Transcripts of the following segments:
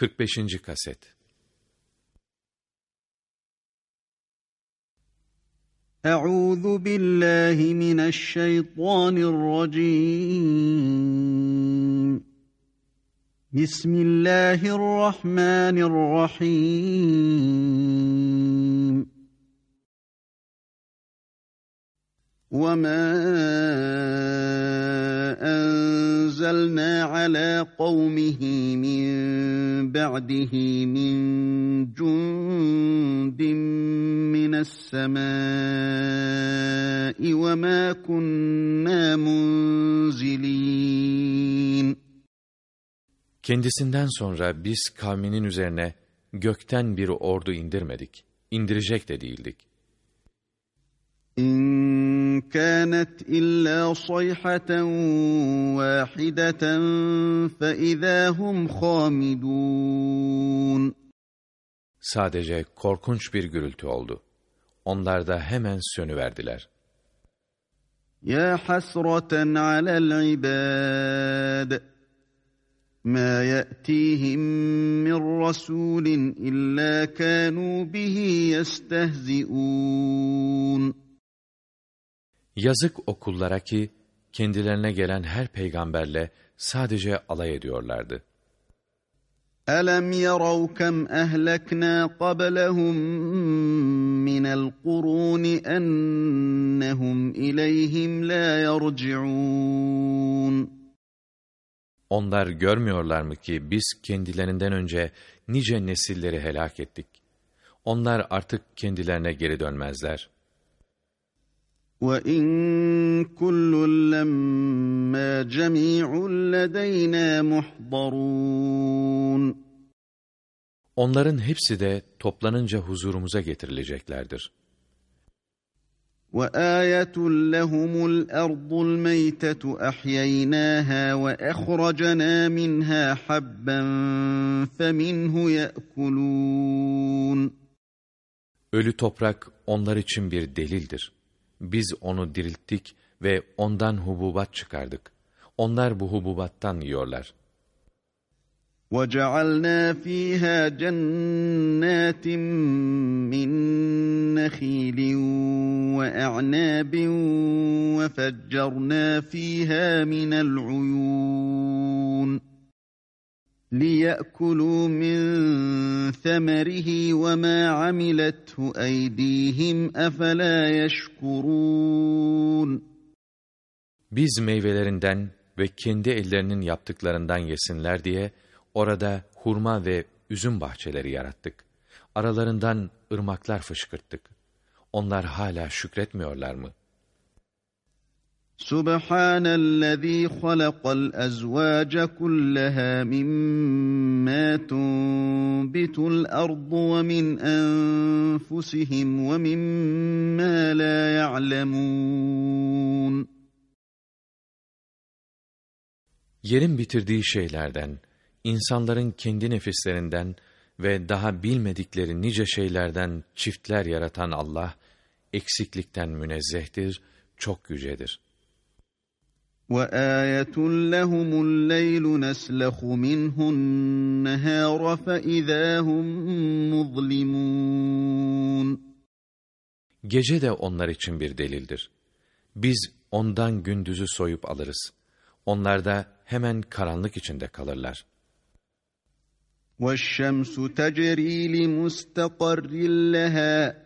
45. kaset Euzu billahi mineşşeytanirracim Bismillahirrahmanirrahim وَمَا enzelna ala kavmihi min ba'dihi min cundin mines semâi ve mâ kunnâ. Kendisinden sonra biz kavminin üzerine gökten bir ordu indirmedik, indirecek de değildik. İn kânet illâ sayhatan vâhideten fe izâhum khâmidûn. Sadece korkunç bir gürültü oldu. Onlar da hemen sönüverdiler. Ya hasraten alel ibâd. مَا يَأْتِيهِمْ مِنْ رَسُولٍ إِلَّا كَانُوا بِهِ يَسْتَهْزِئُونَ Yazık okullara ki kendilerine gelen her peygamberle sadece alay ediyorlardı. أَلَمْ يَرَوْا كَمْ أَهْلَكْنَا قَبْلَهُمْ مِنَ الْقُرُونِ أَنَّهُمْ إِلَيْهِمْ لَا يَرْجِعُونَ Onlar görmüyorlar mı ki biz kendilerinden önce nice nesilleri helak ettik. Onlar artık kendilerine geri dönmezler. وَاِنْ كُلٌّ لَمَّا جَمِيعٌ لَدَيْنَا مُحْضَرُونَ Onların hepsi de toplanınca huzurumuza getirileceklerdir. وَآيَةٌ لَهُمُ الْأَرْضُ الْمَيْتَةُ أَحْيَيْنَاهَا وَأَخْرَجْنَا مِنْهَا حَبًّا فَمِنْهُ يَأْكُلُونَ Ölü toprak onlar için bir delildir. Biz onu dirilttik ve ondan hububat çıkardık. Onlar bu hububattan yiyorlar. وَجَعَلْنَا فِيهَا جَنَّاتٍ مِّن نَخِيلٍ وَأَعْنَابٍ وَفَجَّرْنَا فِيهَا مِنَ الْعُيُونِ لِيَأْكُلُوا مِنْ ثَمَرِهِ وَمَا عَمِلَتْهُ أَيْدِيهِمْ أَفَلَا يَشْكُرُونَ Biz meyvelerinden ve kendi ellerinin yaptıklarından yesinler diye orada hurma ve üzüm bahçeleri yarattık. Aralarından ırmaklar fışkırttık. Onlar hala şükretmiyorlar mı? Subhanellezî halakal ezvâce kullehâ mimmâ tunbitul ardu ve min enfusihim ve mimmâ lâ ya'lemûn. Yerin bitirdiği şeylerden, insanların kendi nefislerinden ve daha bilmedikleri nice şeylerden çiftler yaratan Allah, eksiklikten münezzehtir, çok yücedir. وَآيَةٌ لَهُمُ اللَّيْلُ نَسْلَخُ مِنْهُ النَّهَارَ فَإِذَا هُمْ مُظْلِمُونَ Gece de onlar için bir delildir. Biz ondan gündüzü soyup alırız. Onlar da hemen karanlık içinde kalırlar. وَالشَّمْسُ تَجْرِي لِمُسْتَقَرٍّ لَهَا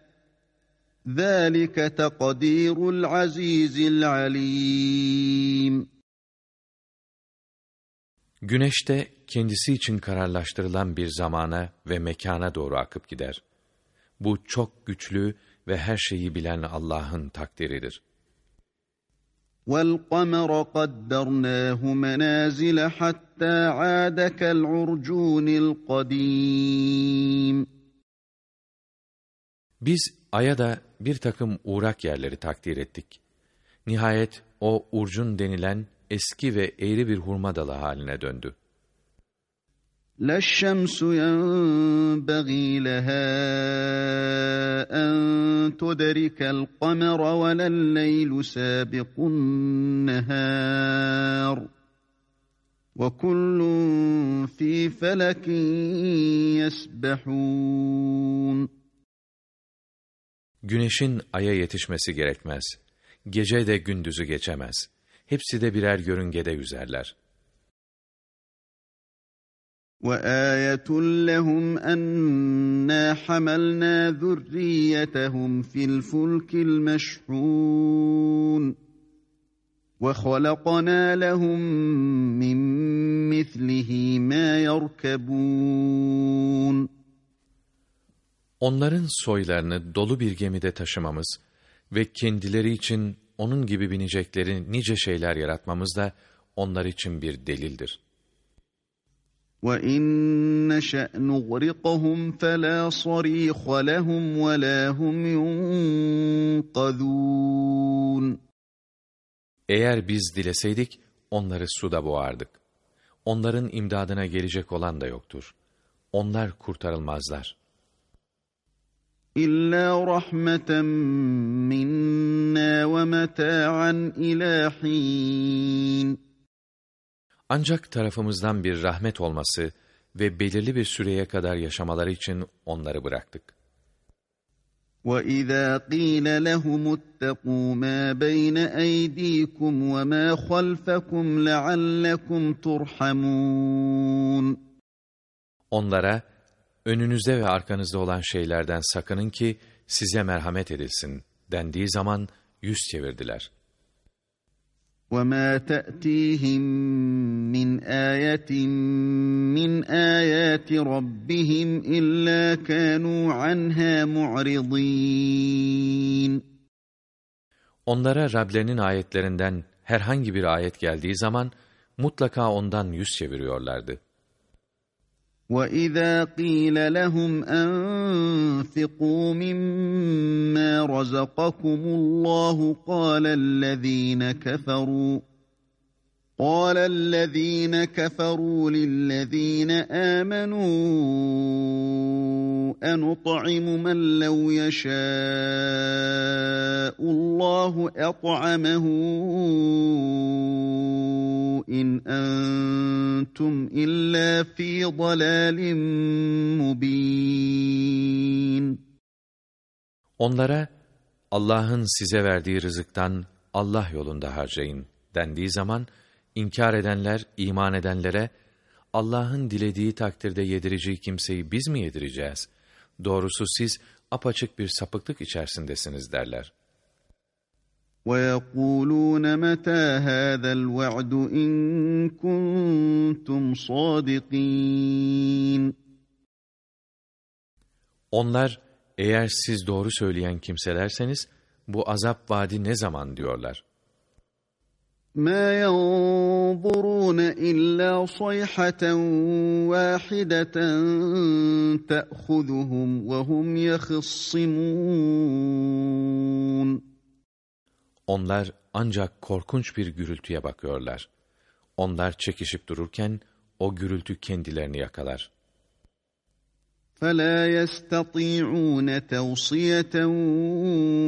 ذَٰلِكَ تَقْدِيرُ الْعَز۪يزِ الْعَل۪يمِ Güneş de kendisi için kararlaştırılan bir zamana ve mekana doğru akıp gider. Bu çok güçlü ve her şeyi bilen Allah'ın takdiridir. وَالْقَمَرَ قَدَّرْنَاهُ مَنَازِلَ حَتَّى عَادَ كَالْعُرْجُونِ الْقَدِيمِ Biz aya da bir takım uğrak yerleri takdir ettik. Nihayet o urcun denilen eski ve eğri bir hurma dalı haline döndü. لا الشمس ينبغي لها أن تدرك القمر ولا الليل سابق النهار وَكُلٌّ فِي فَلَكٍ يَسْبَحُونَ Güneşin aya yetişmesi gerekmez. Gece de gündüzü geçemez. Hepsi de birer yörüngede yüzerler. وَآيَةٌ لَهُمْ أَنَّا حَمَلْنَا ذُرِّيَّتَهُمْ فِي الْفُلْكِ الْمَشْحُونِ وَخَلَقْنَا لَهُم مِّن مِّثْلِهِ مَا يَرْكَبُونَ Onların soylarını dolu bir gemide taşımamız ve kendileri için onun gibi binecekleri nice şeyler yaratmamız da onlar için bir delildir. وَاِنْ نَشَأْ نُغْرِقَهُمْ فَلَا صَرِيخَ لَهُمْ وَلَا هُمْ يُنْقَذُونَ Eğer biz dileseydik onları suda boğardık. Onların imdadına gelecek olan da yoktur. Onlar kurtarılmazlar. İlla rahmeten minna ve meta'an ila hin. Ancak tarafımızdan bir rahmet olması ve belirli bir süreye kadar yaşamaları için onları bıraktık. وَإِذَا قِيلَ لَهُمُ اتَّقُوا مَا بَيْنَ أَيْدِيكُمْ وَمَا خَلْفَكُمْ لَعَلَّكُمْ تُرْحَمُونَ Onlara, önünüzde ve arkanızda olan şeylerden sakının ki size merhamet edilsin dendiği zaman yüz çevirdiler. وَمَا تَأْتِيهِمْ مِنْ آيَةٍ مِنْ آيَاتِ رَبِّهِمْ إِلَّا كَانُوا عَنْهَا مُعْرِضِينَ Onlara Rablerinin ayetlerinden herhangi bir ayet geldiği zaman mutlaka ondan yüz çeviriyorlardı. وَإِذَا قِيلَ لَهُمْ أَنفِقُوا مِمَّا رَزَقَكُمُ اللَّهُ قَالَ الَّذِينَ كَفَرُوا قال الذين كفروا للذين آمنوا أنطعم من لو يشاء الله أطعمه إن أنتم إلا في ضلال مبين. Onlara Allah'ın size verdiği rızıktan Allah yolunda harcayın dendiği zaman İnkar edenler, iman edenlere, Allah'ın dilediği takdirde yedireceği kimseyi biz mi yedireceğiz? Doğrusu siz apaçık bir sapıklık içerisindesiniz derler. وَيَقُولُونَ مَتَى هَذَا الْوَعْدُ اِنْ كُنْتُمْ صَادِقِينَ Onlar, eğer siz doğru söyleyen kimselerseniz, bu azap vaadi ne zaman diyorlar. مَا يَنْظُرُونَ إِلَّا صَيْحَةً وَاحِدَةً تَأْخُذُهُمْ وَهُمْ يَخِصِّمُونَ Onlar ancak korkunç bir gürültüye bakıyorlar. Onlar çekişip dururken o gürültü kendilerini yakalar. فَلَا يَسْتَطِيعُونَ تَوْصِيَةً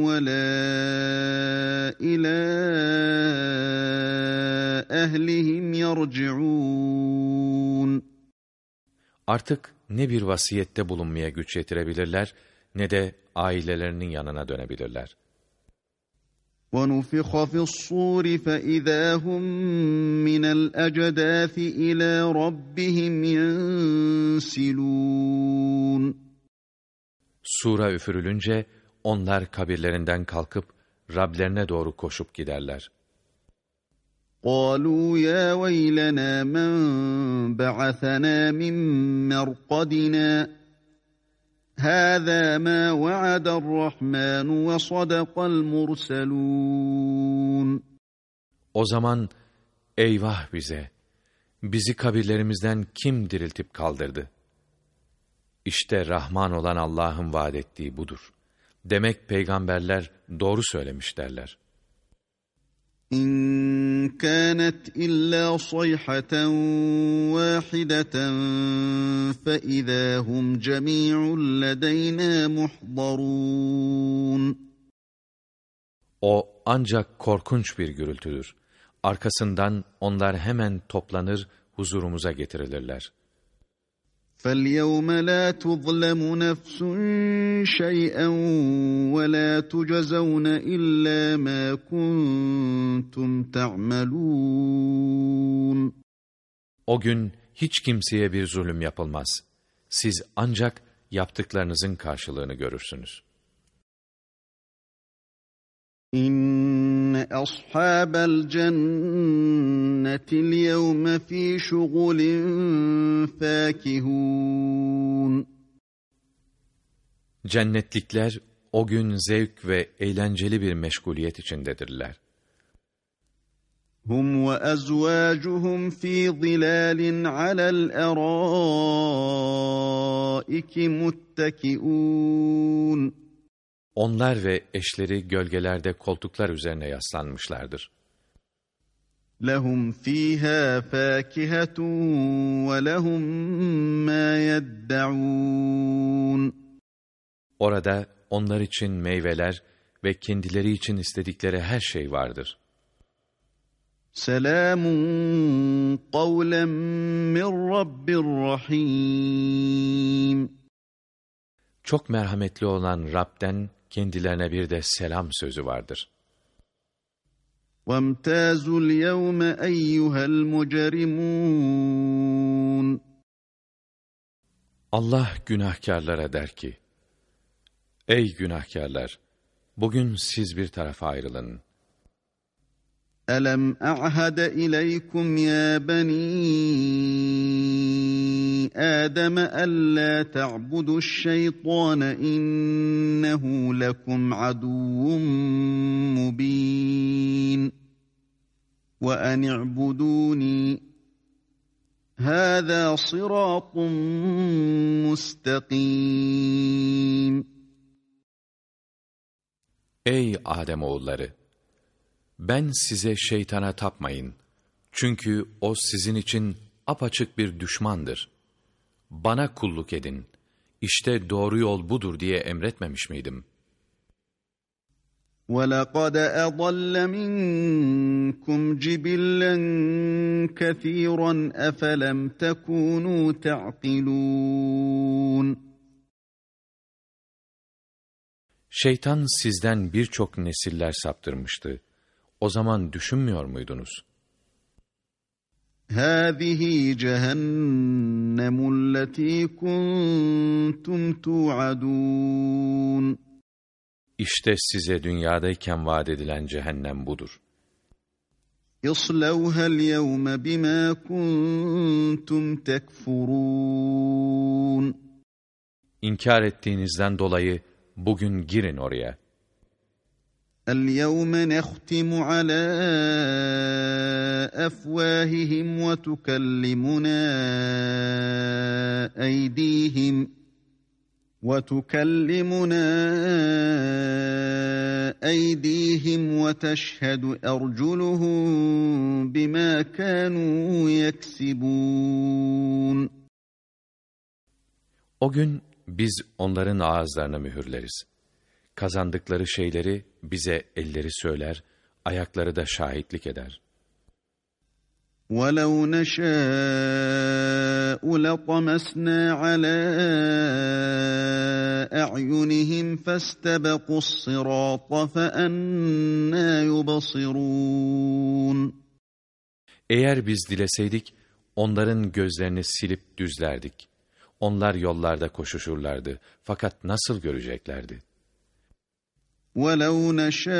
وَلَا إِلَى أَهْلِهِمْ يَرْجِعُونَ Artık ne bir vasiyette bulunmaya güç yetirebilirler, ne de ailelerinin yanına dönebilirler. وَنُفِخَ فِي الصُّورِ فَإِذَا هُمْ مِنَ الْأَجْدَاثِ إِلَى رَبِّهِمْ يَنْسِلُونَ Sura üfürülünce onlar kabirlerinden kalkıp Rablerine doğru koşup giderler. قالوا يا ويلنا من بعثنا من مرقدنا هذا ما وعد الرحمن وصدق المرسلون O zaman eyvah bize! Bizi kabirlerimizden kim diriltip kaldırdı? İşte Rahman olan Allah'ın vaad ettiği budur. Demek peygamberler doğru söylemiş derler. İn kânet illa sayhaten vâhideten fe izâhum cemî'un ledeynâ muhdarûn. O ancak korkunç bir gürültüdür. Arkasından onlar hemen toplanır, huzurumuza getirilirler.'' فَالْيَوْمَ لَا تُظْلَمُ نَفْسٌ شَيْئًا وَلَا تُجَزَوْنَ إِلَّا مَا كُنْتُمْ تَعْمَلُونَ O gün hiç kimseye bir zulüm yapılmaz. Siz ancak yaptıklarınızın karşılığını görürsünüz. İnne ashabel cenneti yevme fi şugulin fakihun. Cennetlikler o gün zevk ve eğlenceli bir meşguliyet içindedirler. Hum ve ezvacuhum fi zilalin alel eraiki muttakiun. Onlar ve eşleri gölgelerde koltuklar üzerine yaslanmışlardır. لَهُمْ ف۪يهَا فَاكِهَةٌ وَلَهُمْ مَا يَدَّعُونَ Orada onlar için meyveler ve kendileri için istedikleri her şey vardır. Selamun kavlen min Rabbir Rahim Çok merhametli olan Rab'den kendilerine bir de selam sözü vardır. وَامْتَازُوا الْيَوْمَ اَيُّهَا الْمُجَرِمُونَ Allah günahkarlara der ki, Ey günahkarlar! Bugün siz bir tarafa ayrılın. أَلَمْ أَعْهَدَ إِلَيْكُمْ يَا بَنِي آدَمَ أَلَّا تَعْبُدُوا الشَّيْطَانَ إِنَّهُ لَكُمْ عَدُوٌّ مُّبِينٌ وَأَنِ اعْبُدُونِي هَذَا صِرَاطٌ مُسْتَقِيمٌ Ey Adem oğulları! Ben size şeytana tapmayın. Çünkü o sizin için apaçık bir düşmandır. Bana kulluk edin. İşte doğru yol budur diye emretmemiş miydim? وَلَقَدْ أَضَلَّ مِنْكُمْ جِبِلًّا كَثِيرًا أَفَلَمْ تَكُونُوا تَعْقِلُونَ Şeytan sizden birçok nesiller saptırmıştı. O zaman düşünmüyor muydunuz? هَذِهِ جَهَنَّمُ الَّتِي كُنْتُمْ تُوعَدُونَ İşte size dünyadayken vaat edilen cehennem budur. اصْلَوْهَا الْيَوْمَ بِمَا كُنْتُمْ تَكْفُرُونَ İnkar ettiğinizden dolayı bugün girin oraya. الْيَوْمَ نَخْتِمُ عَلَى أَفْوَاهِهِمْ وَتُكَلِّمُنَا أَيْدِيهِمْ وَتُكَلِّمُنَا أَيْدِيهِمْ وَتَشْهَدُ أَرْجُلُهُم بِمَا كَانُوا يَكْسِبُونَ O gün biz onların ağızlarını mühürleriz. Kazandıkları şeyleri bize elleri söyler, ayakları da şahitlik eder. وَلَوْ نَشَاءُ لَطَمَسْنَا عَلَى أَعْيُنِهِمْ فَاسْتَبَقُوا الصِّرَاطَ فَأَنَّى يُبَصِرُونَ Eğer biz dileseydik, onların gözlerini silip düzlerdik. Onlar yollarda koşuşurlardı, fakat nasıl göreceklerdi? وَلَوْ نَشَاءُ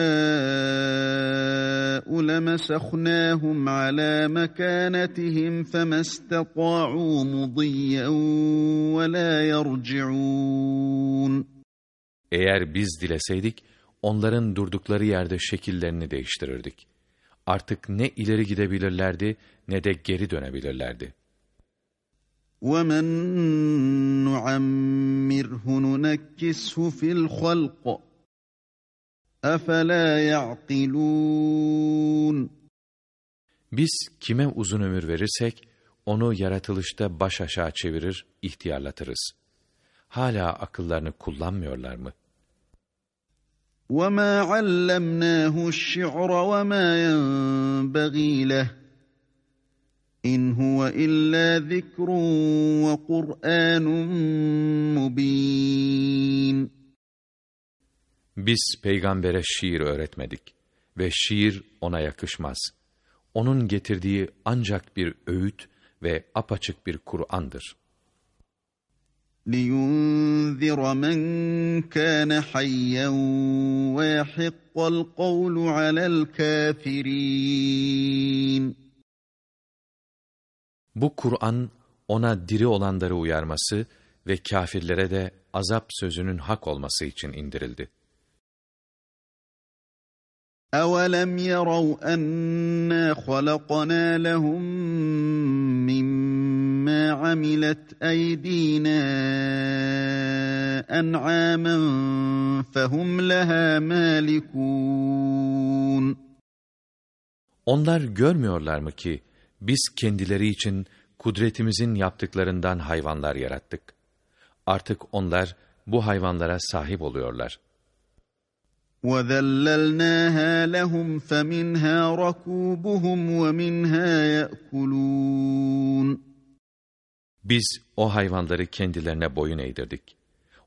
لَمَسَخْنَاهُمْ عَلَى مَكَانَتِهِمْ فَمَا اسْتَطَاعُوا مُضِيًّا وَلَا يَرْجِعُونَ Eğer biz dileseydik, onların durdukları yerde şekillerini değiştirirdik. Artık ne ileri gidebilirlerdi, ne de geri dönebilirlerdi. وَمَنْ نُعَمِّرْهُ نُنَكِّسْهُ فِي الْخَلْقِ أَفَلَا يَعْقِلُونَ Biz kime uzun ömür verirsek, onu yaratılışta baş aşağı çevirir, ihtiyarlatırız. Hala akıllarını kullanmıyorlar mı? وَمَا عَلَّمْنَاهُ الشِّعْرَ وَمَا يَنْبَغِي لَهُ İn huve illa zikrun ve Kur'anun mubin. Biz peygambere şiir öğretmedik ve şiir ona yakışmaz. Onun getirdiği ancak bir öğüt ve apaçık bir Kur'an'dır. لِيُنذِرَ مَنْ كَانَ حَيًّا وَيَحِقَّ الْقَوْلُ عَلَى الْكَافِرِينَ Bu Kur'an ona diri olanları uyarması ve kafirlere de azap sözünün hak olması için indirildi. أَوَلَمْ يَرَوْا أَنَّا خَلَقْنَا لَهُم مِّمَّا عَمِلَتْ أَيْدِينَا أَنْعَامًا فَهُمْ لَهَا مَالِكُونَ Onlar görmüyorlar mı ki biz kendileri için kudretimizin yaptıklarından hayvanlar yarattık. Artık onlar bu hayvanlara sahip oluyorlar. وَذَلَّلْنَاهَا لَهُمْ فَمِنْهَا رَكُوبُهُمْ وَمِنْهَا يَأْكُلُونَ Biz o hayvanları kendilerine boyun eğdirdik.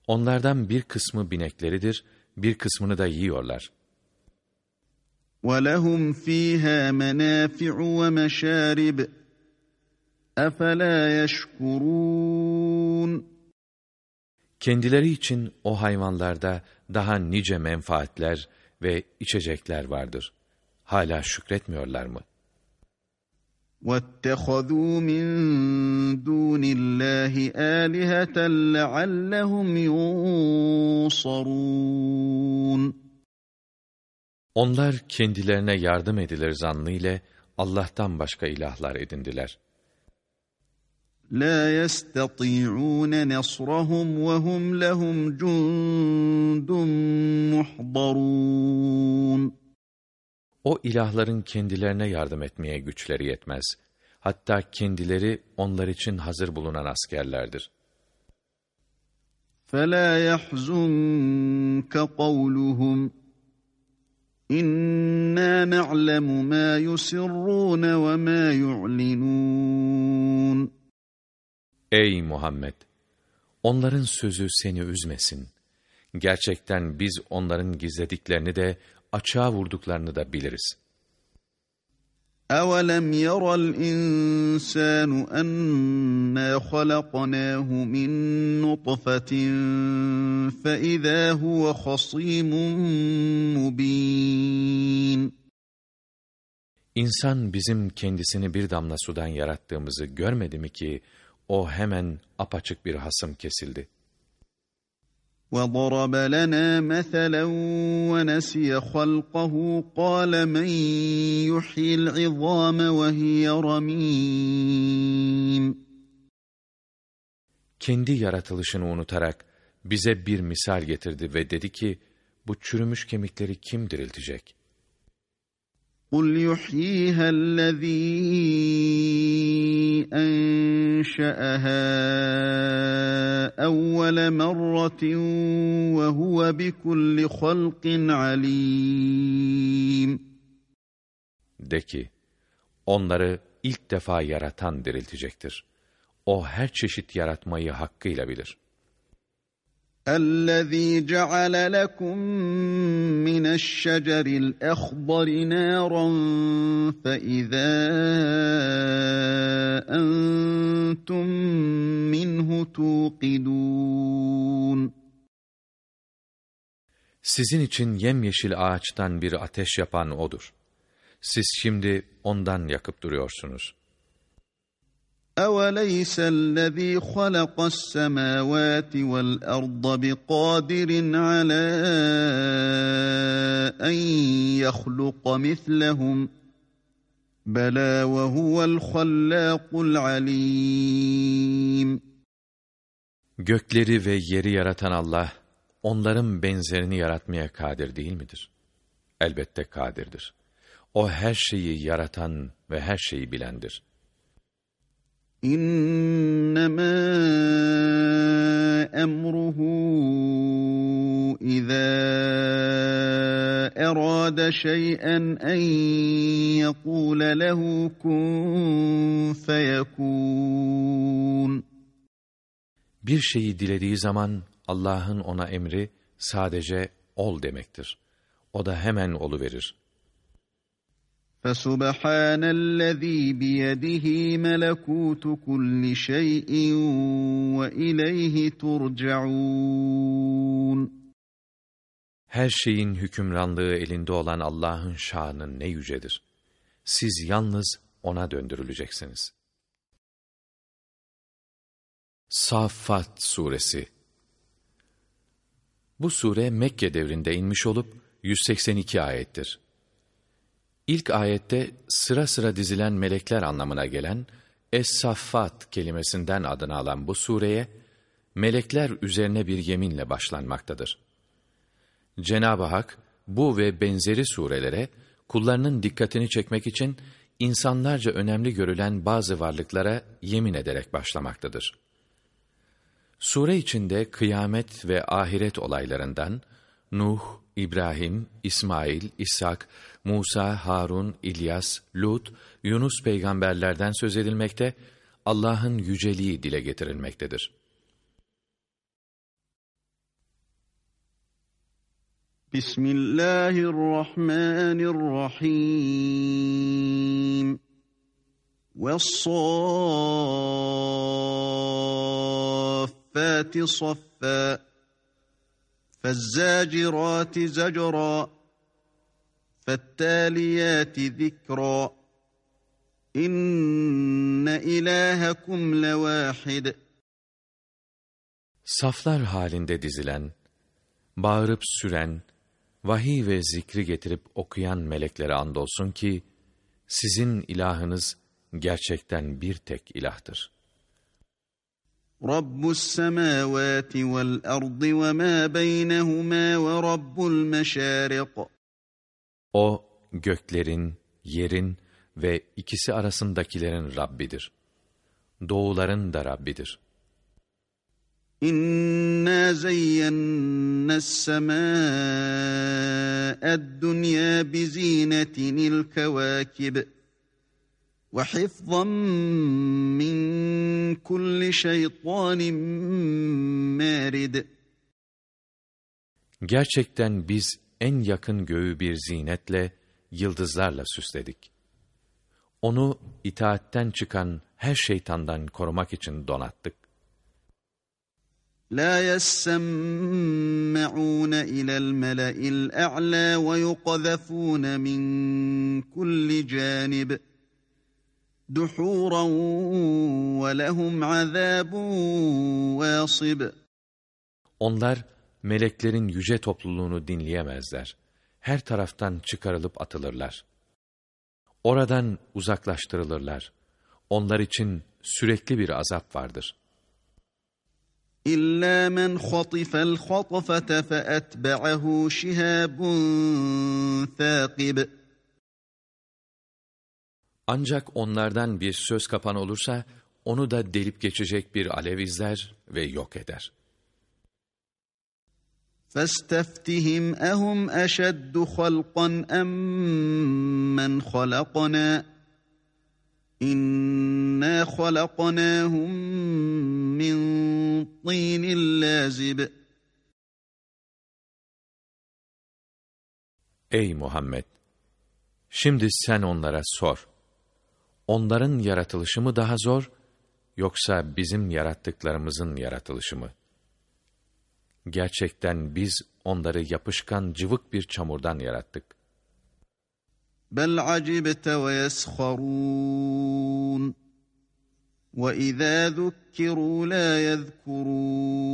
Onlardan bir kısmı binekleridir, bir kısmını da yiyorlar. وَلَهُمْ فِيهَا مَنَافِعُ وَمَشَارِبُ أَفَلَا يَشْكُرُونَ Kendileri için o hayvanlarda daha nice menfaatler ve içecekler vardır. Hala şükretmiyorlar mı? وَاتَّخَذُوا مِنْ دُونِ اللّٰهِ آلِهَةً لَعَلَّهُمْ Onlar kendilerine yardım edilir zannı ile Allah'tan başka ilahlar edindiler. لَا يَسْتَطِيعُونَ نَصْرَهُمْ وَهُمْ لَهُمْ جُنْدٌ مُحْضَرُونَ O ilahların kendilerine yardım etmeye güçleri yetmez. Hatta kendileri onlar için hazır bulunan askerlerdir. فَلَا يَحْزُنْكَ قَوْلُهُمْ إِنَّا نَعْلَمُ مَا يُسِرُّونَ وَمَا يُعْلِنُونَ Ey Muhammed! Onların sözü seni üzmesin. Gerçekten biz onların gizlediklerini de açığa vurduklarını da biliriz. أَوَلَمْ يَرَ الْإِنسَانُ أَنَّا خَلَقْنَاهُ مِنْ نُطْفَةٍ فَإِذَا هُوَ خَصِيمٌ مُبِينٌ İnsan bizim kendisini bir damla sudan yarattığımızı görmedi mi ki, o hemen apaçık bir hasım kesildi. وَضَرَبَ لَنَا مَثَلًا وَنَسِيَ خَلْقَهُ قَالَ مَنْ يُحْيِي الْعِظَامَ وَهِيَ رَمِيمٌ Kendi yaratılışını unutarak bize bir misal getirdi ve dedi ki, bu çürümüş kemikleri kim diriltecek? قُلْ يُحْيِيهَا الَّذ۪ي أَنْشَأَهَا أَوَّلَ مَرَّةٍ وَهُوَ بِكُلِّ خَلْقٍ عَلِيمٌ De ki, onları ilk defa yaratan diriltecektir. O her çeşit yaratmayı hakkıyla bilir. الذي جعل لكم من الشجر الأخضر نارا فإذا أنتم منه توقدون Sizin için yemyeşil ağaçtan bir ateş yapan O'dur. Siz şimdi ondan yakıp duruyorsunuz. أوليس الذي خلق السماوات والأرض بقادر على أن يخلق مثلهم بلى وهو الخلاق العليم Gökleri ve yeri yaratan Allah, onların benzerini yaratmaya kadir değil midir? Elbette kadirdir. O her şeyi yaratan ve her şeyi bilendir. İnnemâ emruhu izâ erâde şey'en en yekûle lehu kun feyekûn. Bir şeyi dilediği zaman Allah'ın ona emri sadece ol demektir. O da hemen olu verir. فسبحان الذي بيده ملكوت كل شيء وإليه ترجعون Her şeyin hükümranlığı elinde olan Allah'ın şanı ne yücedir. Siz yalnız O'na döndürüleceksiniz. Saffat Suresi Bu sure Mekke devrinde inmiş olup 182 ayettir. İlk ayette sıra sıra dizilen melekler anlamına gelen Es-Saffat kelimesinden adını alan bu sureye melekler üzerine bir yeminle başlanmaktadır. Cenab-ı Hak bu ve benzeri surelere kullarının dikkatini çekmek için insanlarca önemli görülen bazı varlıklara yemin ederek başlamaktadır. Sure içinde kıyamet ve ahiret olaylarından Nuh, İbrahim, İsmail, İshak, Musa, Harun, İlyas, Lut, Yunus peygamberlerden söz edilmekte, Allah'ın yüceliği dile getirilmektedir. Bismillahirrahmanirrahim. وَالصَّافَّاتِ صَفًّا فَالزَّاجِرَاتِ زَجْرًا فَالتَّالِيَاتِ ذِكْرًا İnne ilahekum levahid. Saflar halinde dizilen, bağırıp süren, vahiy ve zikri getirip okuyan meleklere andolsun ki, sizin ilahınız gerçekten bir tek ilahtır. Rabbus semavati vel ardı ve ma beynehuma ve rabbul meşarik. O, göklerin, yerin ve ikisi arasındakilerin Rabbidir. Doğuların da Rabbidir. İnna zeyyennes semâ'ed dünya bi zînetinil kevâkib. Hifzan min kulli şeytanin mârid. Gerçekten biz en yakın göğü bir zinetle, yıldızlarla süsledik. Onu itaatten çıkan her şeytandan korumak için donattık. La yessemme'un ila'l mele'il a'la ve yuqzafun min kulli canib. Duhuran ve lehum azabun vasib. Onlar meleklerin yüce topluluğunu dinleyemezler. Her taraftan çıkarılıp atılırlar. Oradan uzaklaştırılırlar. Onlar için sürekli bir azap vardır. İlla men khatifa'l khatfata fe'etba'ahu şihabun thaqib. Ancak onlardan bir söz kapan olursa, onu da delip geçecek bir alev izler ve yok eder. فاستفتهم أهم أشد خلقا أم من خلقنا إنا خلقناهم من طين لازب Ey Muhammed! Şimdi sen onlara sor. Onların yaratılışı mı daha zor, yoksa bizim yarattıklarımızın yaratılışı mı? Gerçekten biz onları yapışkan cıvık bir çamurdan yarattık. Bel acibte ve yesharun. Ve izâ zukkiru la yezkurun.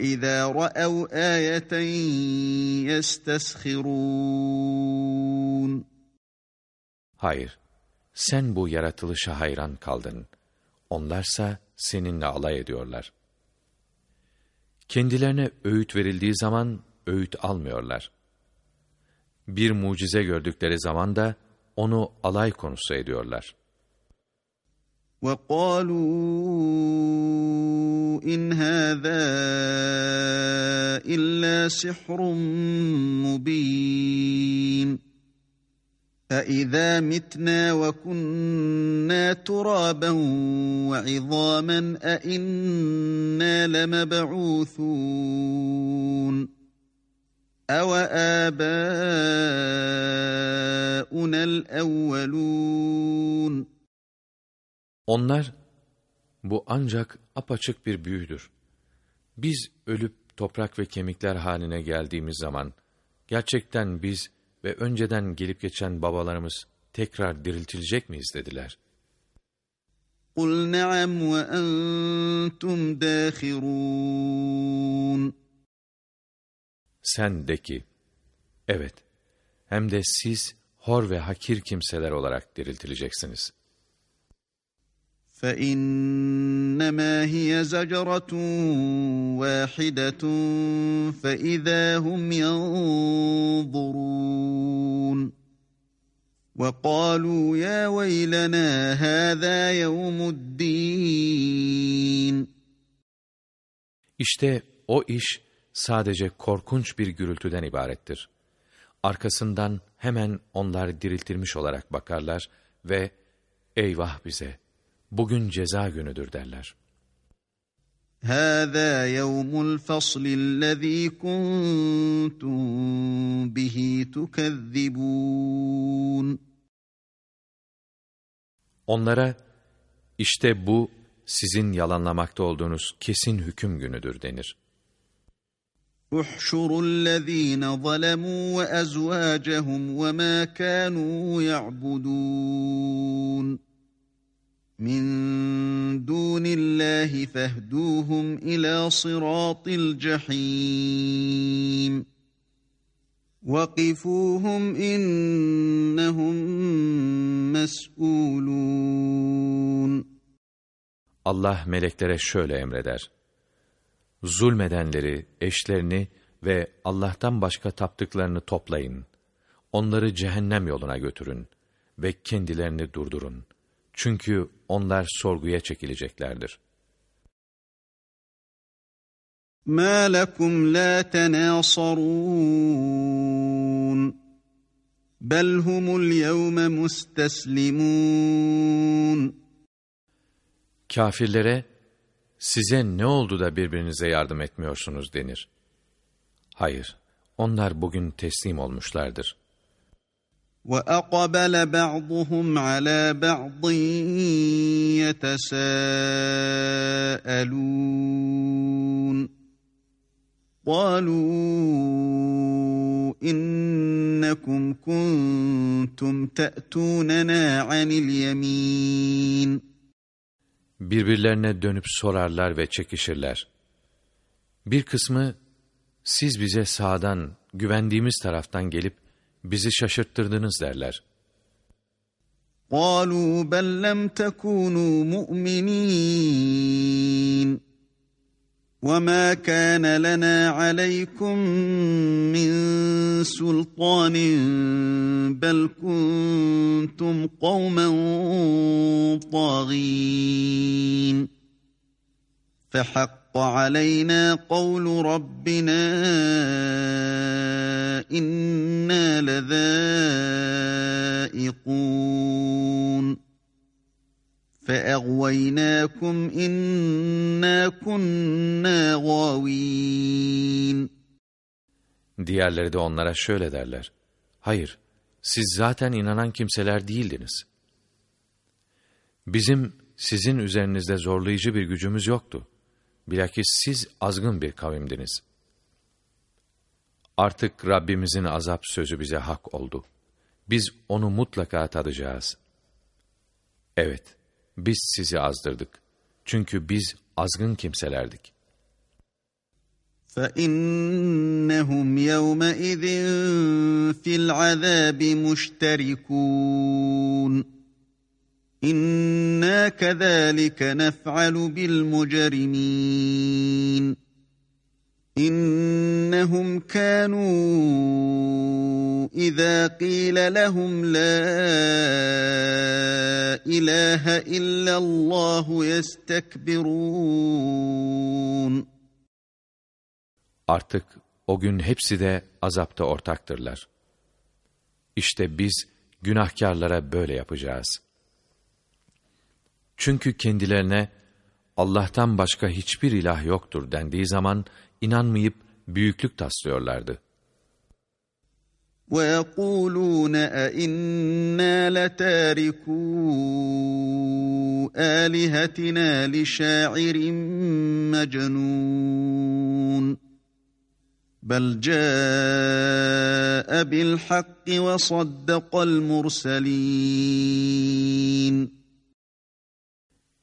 İzâ ra'ev âyeten yesteshirun. Hayır, sen bu yaratılışa hayran kaldın. Onlarsa seninle alay ediyorlar. Kendilerine öğüt verildiği zaman öğüt almıyorlar. Bir mucize gördükleri zaman da onu alay konusu ediyorlar. وَقَالُوا إِنْ هَذَا إِلَّا إلا سحر مبين أإذا متنا وكنا ترابا وعظاما أإنا لمبعوثون أو آباؤنا الأولون Onlar, bu ancak apaçık bir büyüdür. Biz ölüp toprak ve kemikler haline geldiğimiz zaman, gerçekten biz ve önceden gelip geçen babalarımız tekrar diriltilecek miyiz dediler. قُلْ نَعَمْ وَأَنْتُمْ دَاخِرُونَ Sen de ki, evet, hem de siz hor ve hakir kimseler olarak diriltileceksiniz. فَإِنَّمَا هِيَ زَجْرَةٌ وَاحِدَةٌ فَإِذَا هُمْ يَنظُرُونَ وَقَالُوا يَا وَيْلَنَا هَذَا يَوْمُ الدِّينِ İşte o iş sadece korkunç bir gürültüden ibarettir. Arkasından hemen onlar diriltilmiş olarak bakarlar ve eyvah bize! Bugün ceza günüdür derler. هذا يوم الفصل الذي كنتم به تكذبون Onlara işte bu sizin yalanlamakta olduğunuz kesin hüküm günüdür denir. احشروا الذين ظلموا وأزواجهم وما كانوا يعبدون من دون الله فاهدوهم إلى صراط الجحيم وقفوهم إنهم مسؤولون Allah meleklere şöyle emreder. Zulmedenleri, eşlerini ve Allah'tan başka taptıklarını toplayın. Onları cehennem yoluna götürün ve kendilerini durdurun.'' Çünkü onlar sorguya çekileceklerdir. مَا لَكُمْ لَا تَنَاصَرُونَ بَلْ هُمُ الْيَوْمَ مُسْتَسْلِمُونَ Kafirlere, size ne oldu da birbirinize yardım etmiyorsunuz denir. Hayır, onlar bugün teslim olmuşlardır. وَأَقْبَلَ بَعْضُهُمْ عَلَى بَعْضٍ يَتَسَاءَلُونَ قَالُوا إِنَّكُمْ كُنْتُمْ تَأْتُونَنَا عَنِ الْيَمِينِ Birbirlerine dönüp sorarlar ve çekişirler. Bir kısmı, siz bize sağdan, güvendiğimiz taraftan gelip, bizi şaşırttırdınız derler. قالوا بل لم تكونوا مؤمنين وما كان لنا عليكم من سلطان بل كنتم قوما طاغين فحق علينا قول ربنا inna lezâikûn. فَاَغْوَيْنَاكُمْ اِنَّا كُنَّا غَاوِينَ Diğerleri de onlara şöyle derler. Hayır, siz zaten inanan kimseler değildiniz. Bizim sizin üzerinizde zorlayıcı bir gücümüz yoktu. Bilakis siz azgın bir kavimdiniz. Artık Rabbimizin azap sözü bize hak oldu. Biz onu mutlaka tadacağız. Evet, biz sizi azdırdık. Çünkü biz azgın kimselerdik. فَإِنَّهُمْ يَوْمَئِذٍ فِي الْعَذَابِ مُشْتَرِكُونَ İnna kezalike nef'alu bil mujrimin. İnnehum kanu iza qila lehum la ilahe illallah yestekbirun. Artık o gün hepsi de azapta ortaktırlar. İşte biz günahkarlara böyle yapacağız.'' Çünkü kendilerine Allah'tan başka hiçbir ilah yoktur dendiği zaman inanmayıp büyüklük taslıyorlardı. وَيَقُولُونَ أَإِنَّا لَتَارِكُوا آلِهَتِنَا لِشَاعِرٍ مَجْنُونَ بَلْ جَاءَ بِالْحَقِّ وَصَدَّقَ الْمُرْسَلِينَ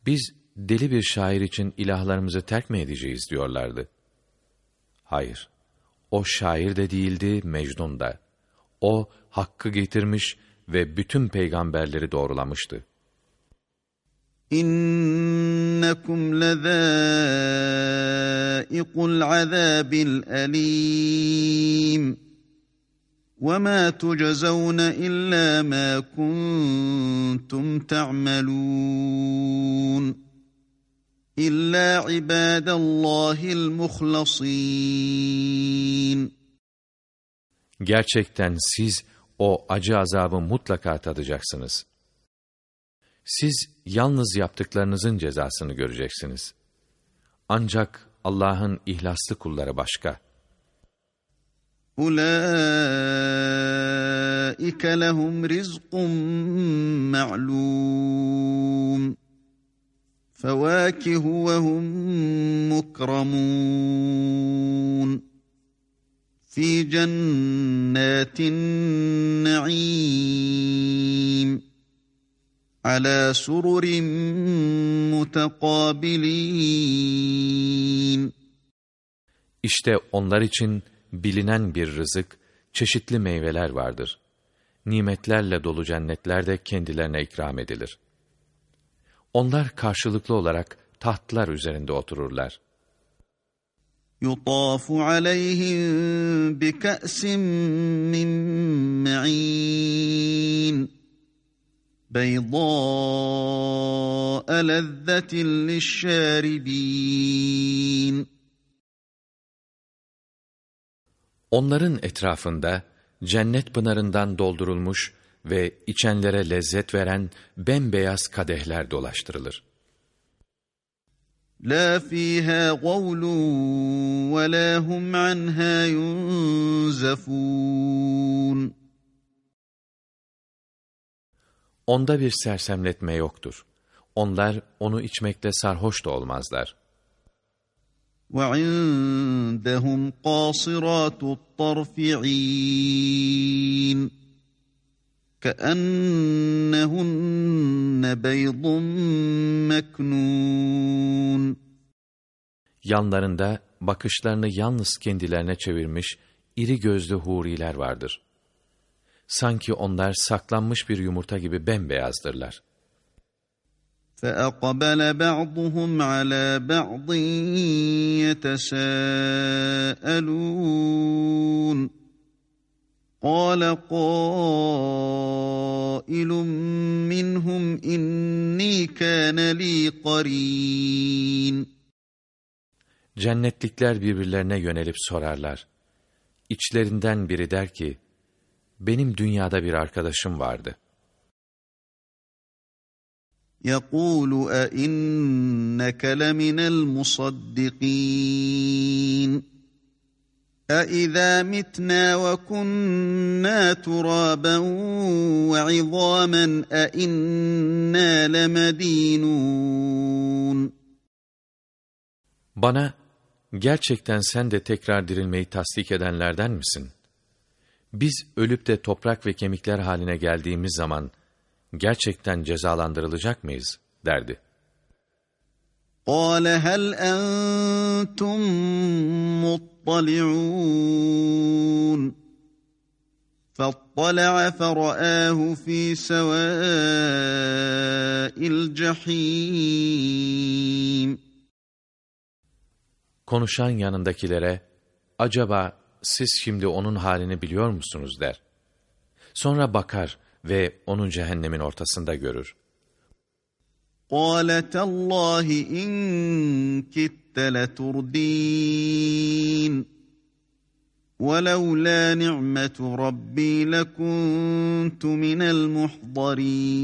Biz deli bir şair için ilahlarımızı terk mi edeceğiz diyorlardı. Hayır, o şair de değildi, Mecnun da. O, hakkı getirmiş ve bütün peygamberleri doğrulamıştı. İnnekum lezâiqul azâbil elîm. وَمَا تُجَزَوْنَ إِلَّا مَا كُنْتُمْ تَعْمَلُونَ İlla ibadallahil muhlasin. Gerçekten siz o acı azabı mutlaka tadacaksınız. Siz yalnız yaptıklarınızın cezasını göreceksiniz. Ancak Allah'ın ihlaslı kulları başka. Ulaike lehum rizqun ma'lum. فواكه وهم مكرمون. في جنات النعيم. على سرر متقابلين. İşte onlar için bilinen bir rızık, çeşitli meyveler vardır. Nimetlerle dolu cennetler de kendilerine ikram edilir. Onlar karşılıklı olarak tahtlar üzerinde otururlar. يُطَافُ عَلَيْهِمْ بِكَأْسٍ مِّن مَّعِينٍ بَيْضَاءَ لَذَّةٍ لِّلشَّارِبِينَ Onların etrafında cennet pınarından doldurulmuş ve içenlere lezzet veren bembeyaz kadehler dolaştırılır. La fiha gavlun ve la hum anha yunzafun. Onda bir sersemletme yoktur. Onlar onu içmekle sarhoş da olmazlar. وَعِندَهُمْ قَاصِرَاتُ الطَّرْفِ عِينٌ كَأَنَّهُنَّ بَيْضٌ مَكْنُونَ Yanlarında bakışlarını yalnız kendilerine çevirmiş iri gözlü huriler vardır. Sanki onlar saklanmış bir yumurta gibi bembeyazdır. فَأَقْبَلَ بَعْضُهُمْ عَلَى بَعْضٍ يَتَسَاءَلُونَ قال قائل منهم إني كان لي قرين Cennetlikler birbirlerine yönelip sorarlar. İçlerinden biri der ki, benim dünyada bir arkadaşım vardı. يقول أئنك لمن المصدقين أَإِذَا مِتْنَا وَكُنَّا تُرَابًا وَعِظَامًا أَإِنَّا لَمَد۪ينُونَ Bana, gerçekten sen de tekrar dirilmeyi tasdik edenlerden misin? Biz ölüp de toprak ve kemikler haline geldiğimiz zaman, gerçekten cezalandırılacak mıyız? derdi. قَالَ هَلْ أَنْتُمْ مُطَّلِعُونَ فَاطَّلَعَ فَرَآهُ فِي سَوَاءِ الْجَحِيمِ Konuşan yanındakilere, acaba siz şimdi onun halini biliyor musunuz der. Sonra bakar ve onu cehennemin ortasında görür. قَالَ تَاللّٰهِ اِنْ كِتَّ لَتُرْد۪ينَ ولولا نعمة ربي لكنت من المحضرين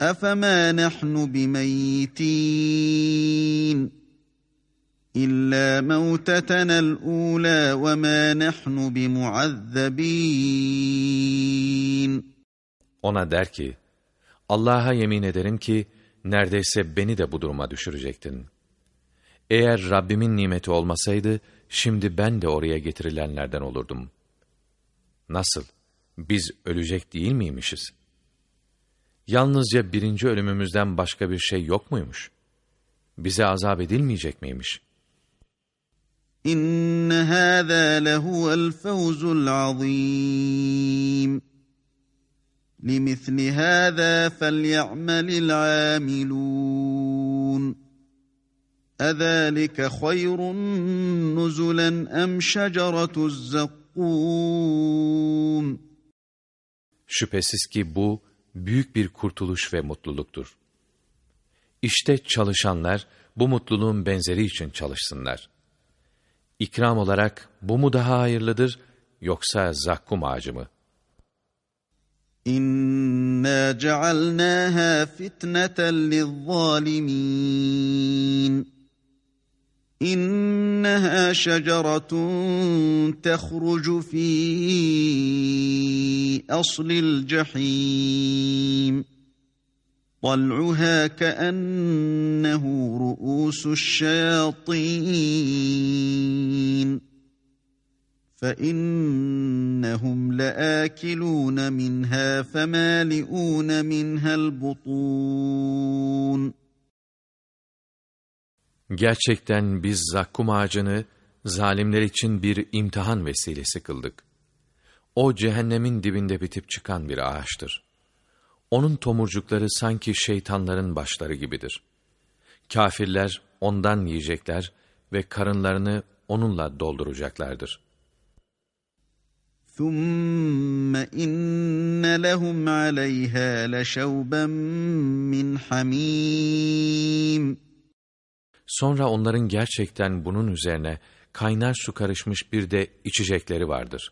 أفما نحن بميتين İlla mevtetenel ula ve ma nahnu bimuazzabin. Ona der ki, Allah'a yemin ederim ki, neredeyse beni de bu duruma düşürecektin. Eğer Rabbimin nimeti olmasaydı, şimdi ben de oraya getirilenlerden olurdum. Nasıl? Biz ölecek değil miymişiz? Yalnızca birinci ölümümüzden başka bir şey yok muymuş? Bize azap edilmeyecek miymiş?'' İnne hâzâ lehuvel fevzul azîm. لِمِثْلِ هَذَا فَلْيَعْمَلِ الْعَامِلُونَ اَذَٰلِكَ خَيْرٌ نُزُلًا اَمْ شَجَرَةُ الزَّقُّومِ Şüphesiz ki bu büyük bir kurtuluş ve mutluluktur. İşte çalışanlar bu mutluluğun benzeri için çalışsınlar. İkram olarak bu mu daha hayırlıdır yoksa zakkum ağacı mı? İnna cealnaha fitneten lizzalimin. İnneha şeceratun tehrucu fi aslil cehim. طلعها كأنه رؤوس الشياطين فإنهم لآكلون منها فمالئون منها البطون Gerçekten biz zakkum ağacını zalimler için bir imtihan vesilesi kıldık. O cehennemin dibinde bitip çıkan bir ağaçtır. Onun tomurcukları sanki şeytanların başları gibidir. Kafirler ondan yiyecekler ve karınlarını onunla dolduracaklardır. ثُمَّ إِنَّ لَهُمْ عَلَيْهَا لَشَوْبًا مِّنْ حَمِيمٍ Sonra onların gerçekten bunun üzerine kaynar su karışmış bir de içecekleri vardır.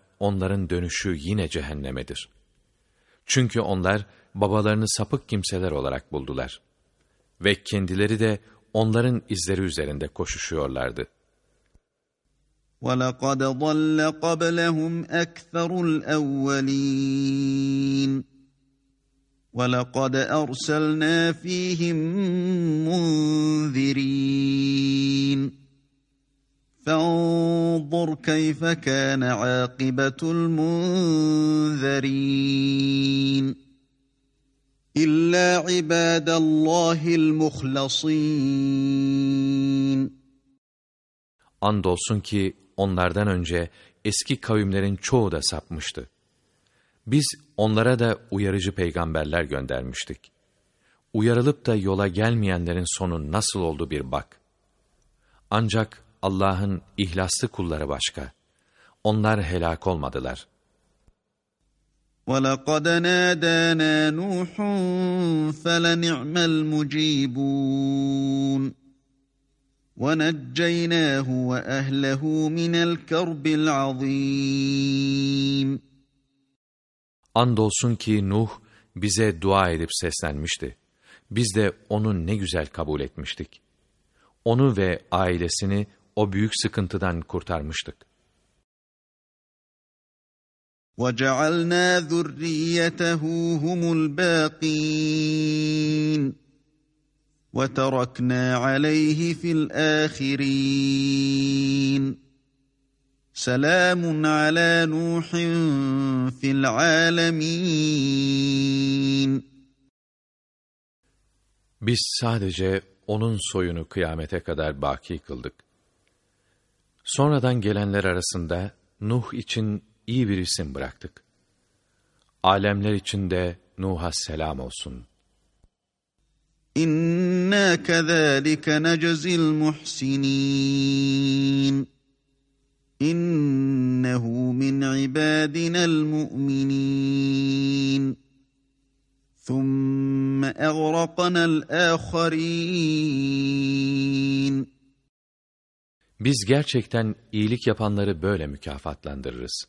onların dönüşü yine cehennemedir. Çünkü onlar babalarını sapık kimseler olarak buldular. Ve kendileri de onların izleri üzerinde koşuşuyorlardı. وَلَقَدْ ضَلَّ قَبْلَهُمْ أَكْثَرُ الْأَوَّلِينَ وَلَقَدْ أَرْسَلْنَا فِيهِمْ مُنذِرِينَ فَانظُرْ كَيْفَ كَانَ عَاقِبَةُ الْمُنذَرِينَ إِلَّا عِبَادَ اللّٰهِ الْمُخْلَصِينَ Andolsun ki onlardan önce eski kavimlerin çoğu da sapmıştı. Biz onlara da uyarıcı peygamberler göndermiştik. Uyarılıp da yola gelmeyenlerin sonu nasıl oldu bir bak. Ancak Allah'ın ihlaslı kulları başka. Onlar helak olmadılar. وَلَقَدْ نَادَانَا نُوحٌ فَلَنِعْمَ الْمُجِيبُونَ وَنَجَّيْنَاهُ وَأَهْلَهُ مِنَ الْكَرْبِ الْعَظِيمِ Andolsun ki Nuh bize dua edip seslenmişti. Biz de onu ne güzel kabul etmiştik. Onu ve ailesini o büyük sıkıntıdan kurtarmıştık. وَجَعَلْنَا ذُرِّيَّتَهُ هُمُ الْبَاقِينَ وَتَرَكْنَا عَلَيْهِ فِي الْآخِرِينَ سَلَامٌ عَلَى نُوحٍ فِي الْعَالَمِينَ Biz sadece onun soyunu kıyamete kadar baki kıldık. Sonradan gelenler arasında Nuh için iyi bir isim bıraktık. Alemler içinde Nuh'a selam olsun. İnna kezalike necezil muhsinin. İnnehu min ibadinel mu'minin. Thumma egraqna'l-âkharîn. Biz gerçekten iyilik yapanları böyle mükafatlandırırız.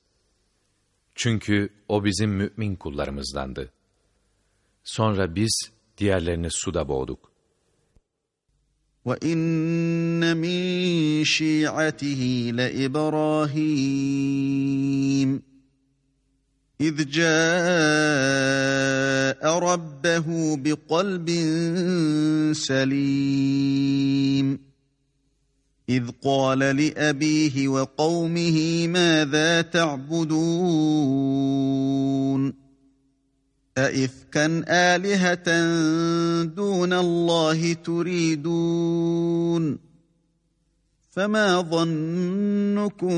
Çünkü o bizim mümin kullarımızdandı. Sonra biz diğerlerini suda boğduk. وَإِنَّ مِنْ شِيعَتِهِ لَإِبْرَاهِيمَ إِذْ جَاءَ رَبَّهُ بِقَلْبٍ سَلِيمٍ إذ قال لأبيه وقومه ماذا تعبدون أئفكا آلهة دون الله تريدون فما ظنكم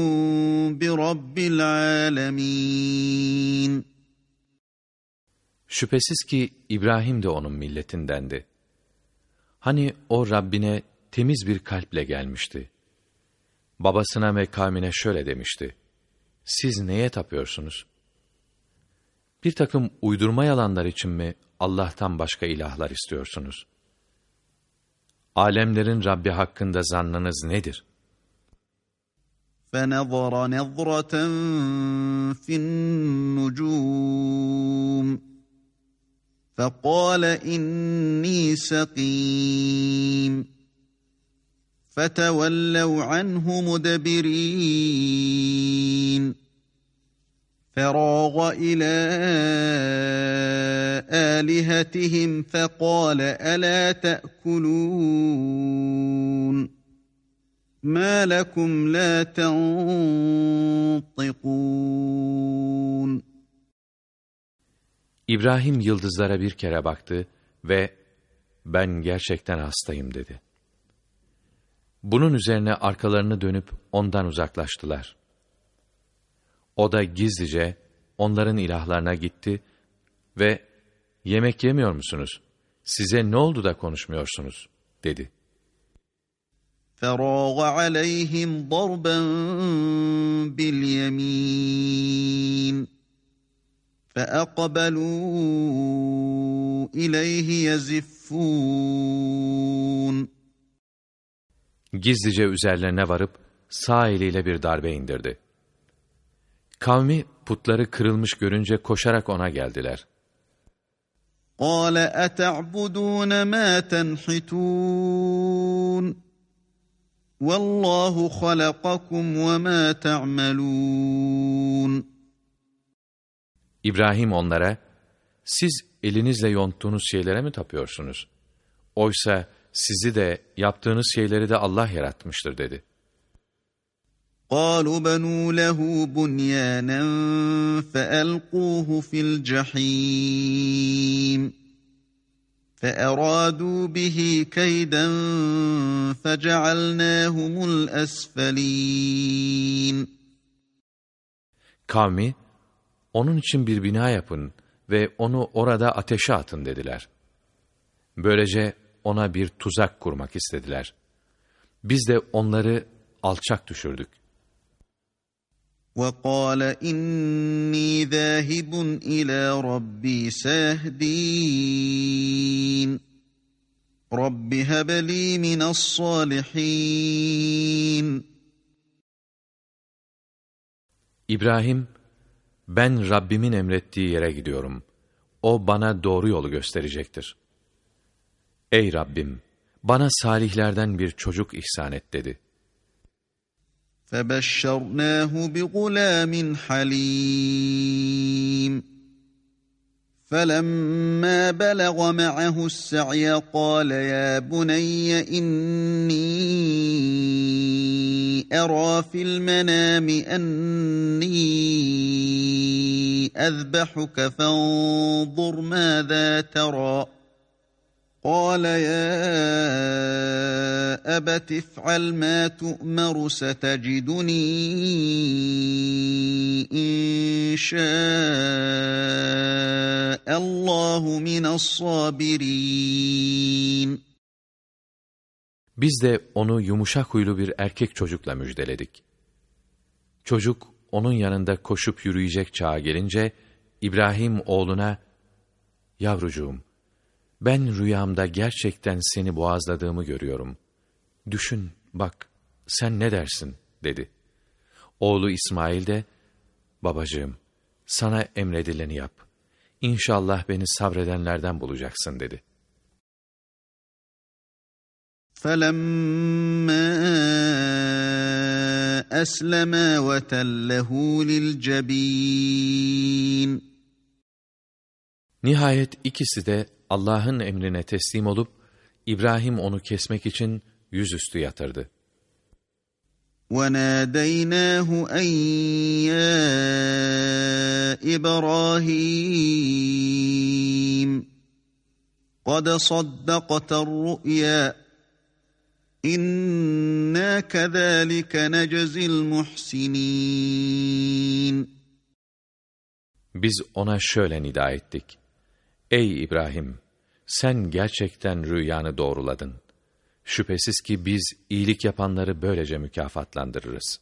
برب العالمين Şüphesiz ki İbrahim de onun milletindendi. Hani o Rabbine temiz bir kalple gelmişti. Babasına ve kavmine şöyle demişti. Siz neye tapıyorsunuz? Bir takım uydurma yalanlar için mi Allah'tan başka ilahlar istiyorsunuz? Alemlerin Rabbi hakkında zannınız nedir? فَنَظَرَ نَظْرَةً فِي النُّجُومِ فَقَالَ إِنِّي سَقِيمٌ فَتَوَلَّوْا عَنْهُ مُدَبِرِينَ فَرَاغَ إِلَى آلِهَتِهِمْ فَقَالَ أَلَا تَأْكُلُونَ مَا لَكُمْ لَا تَنْطِقُونَ İbrahim yıldızlara bir kere baktı ve ben gerçekten hastayım dedi. Bunun üzerine arkalarını dönüp ondan uzaklaştılar. O da gizlice onların ilahlarına gitti ve yemek yemiyor musunuz? Size ne oldu da konuşmuyorsunuz? dedi. فَرَاغَ عَلَيْهِمْ ضَرْبًا بِالْيَمِينِ فَأَقْبَلُوا إِلَيْهِ يَزِفُّونَ Gizlice üzerlerine varıp sağ eliyle bir darbe indirdi. Kavmi putları kırılmış görünce koşarak ona geldiler. قَالَ أَتَعْبُدُونَ مَا تَنْحِتُونَ وَاللّٰهُ خَلَقَكُمْ وَمَا تَعْمَلُونَ İbrahim onlara, siz elinizle yonttuğunuz şeylere mi tapıyorsunuz? Oysa sizi de yaptığınız şeyleri de Allah yaratmıştır dedi. قالوا بنوا له بنيانا فألقوه في الجحيم فأرادوا به كيدا فجعلناهم الأسفلين Kavmi, onun için bir bina yapın ve onu orada ateşe atın dediler. Böylece ona bir tuzak kurmak istediler. Biz de onları alçak düşürdük. وقال إني ذاهب إلى ربي سيهدين رب هب لي من الصالحين İbrahim, ben Rabbimin emrettiği yere gidiyorum. O bana doğru yolu gösterecektir. Ey Rabbim, bana salihlerden bir çocuk ihsan et dedi. فبشرناه بغلام حليم فلما بلغ معه السعي قال يا بني إني أرى في المنام أني أذبحك فانظر ماذا ترى قال يا أبت افعل ما تؤمر ستجدني إن شاء الله من الصابرين Biz de onu yumuşak huylu bir erkek çocukla müjdeledik. Çocuk onun yanında koşup yürüyecek çağa gelince İbrahim oğluna "Yavrucuğum, ben rüyamda gerçekten seni boğazladığımı görüyorum. Düşün, bak, sen ne dersin?" dedi. Oğlu İsmail de "Babacığım, sana emredileni yap. İnşallah beni sabredenlerden bulacaksın." dedi. فَلَمَّا أَسْلَمَا وَتَلَّهُ لِلْجَب۪ينَ Nihayet ikisi de Allah'ın emrine teslim olup, İbrahim onu kesmek için yüzüstü yatırdı. وَنَادَيْنَاهُ اَنْ يَا إِبْرَاهِيمُ قَدْ صَدَّقْتَ الرُّؤْيَا İnna kezalike neczil muhsinin. Biz ona şöyle nida ettik. Ey İbrahim! Sen gerçekten rüyanı doğruladın. Şüphesiz ki biz iyilik yapanları böylece mükafatlandırırız.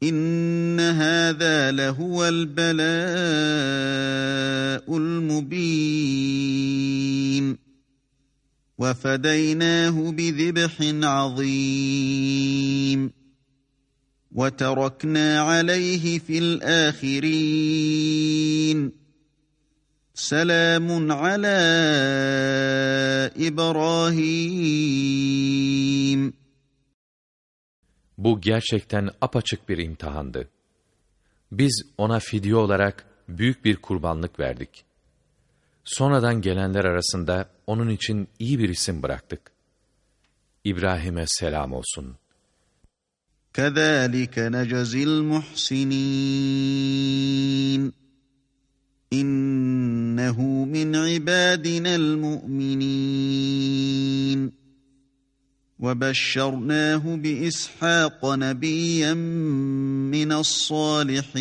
İnne hâzâ lehuvel belâ'ul mubîn. وَفَدَيْنَاهُ بِذِبْحٍ عَظِيمٍ وَتَرَكْنَا عَلَيْهِ فِي الْآخِرِينَ سَلَامٌ عَلَى إِبْرَاهِيمَ Bu gerçekten apaçık bir imtihandı. Biz ona fidye olarak büyük bir kurbanlık verdik. Sonradan gelenler arasında onun için iyi bir isim bıraktık. İbrahim'e selam olsun. كَذَٰلِكَ نَجَزِي الْمُحْسِنِينَ عِبَادِنَا الْمُؤْمِنِينَ وَبَشَّرْنَاهُ بِإِسْحَاقَ نَبِيًّا مِنَ الصَّالِحِينَ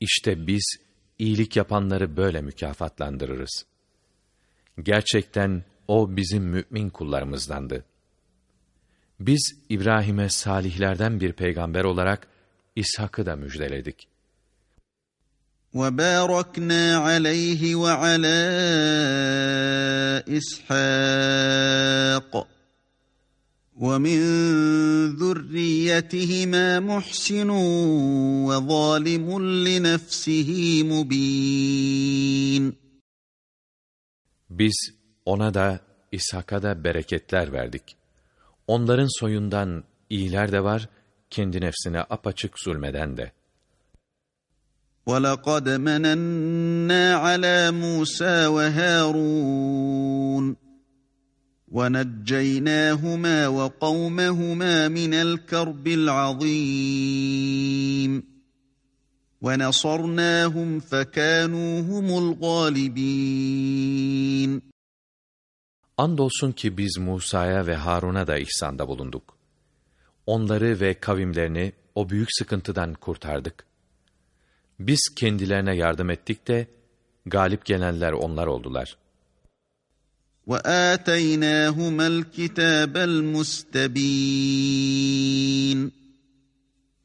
İşte biz iyilik yapanları böyle mükafatlandırırız. Gerçekten o bizim mümin kullarımızdandı. Biz İbrahim'e salihlerden bir peygamber olarak İshak'ı da müjdeledik. وَبَارَكْنَا عَلَيْهِ وَعَلَى إِسْحَاقَ وَمِنْ ذُرِّيَّتِهِمَا مُحْسِنٌ وَظَالِمٌ لِنَفْسِهِ مُبِينٌ Biz ona da İshak'a da bereketler verdik. Onların soyundan iyiler de var, kendi nefsine apaçık zulmeden de. وَلَقَدْ مَنَنَّا عَلَى مُوسَى وَهَارُونَ وَنَجَّيْنَاهُمَا وَقَوْمَهُمَا مِنَ الْكَرْبِ الْعَظِيمِ وَنَصَرْنَاهُمْ فَكَانُوا هُمُ الْغَالِبِينَ Andolsun ki biz Musa'ya ve Harun'a da ihsanda bulunduk. Onları ve kavimlerini o büyük sıkıntıdan kurtardık. Biz kendilerine yardım ettik de, galip gelenler onlar oldular. وآتيناهما الكتاب المستبين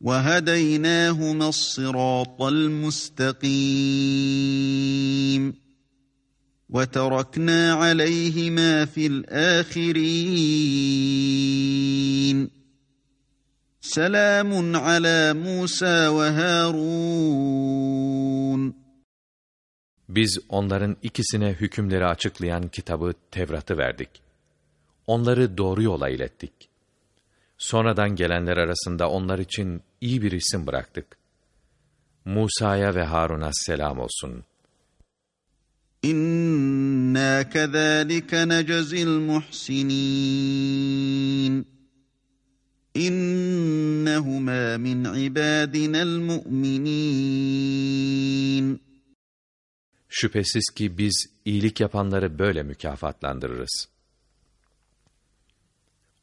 وهديناهما الصراط المستقيم وتركنا عليهما في الآخرين Selamun ala Musa ve Harun. Biz onların ikisine hükümleri açıklayan kitabı Tevrat'ı verdik. Onları doğru yola ilettik. Sonradan gelenler arasında onlar için iyi bir isim bıraktık. Musa'ya ve Harun'a selam olsun. İnna kezalike necezil muhsinin. İnnehuma min ibadina'l mu'minin. Şüphesiz ki biz iyilik yapanları böyle mükafatlandırırız.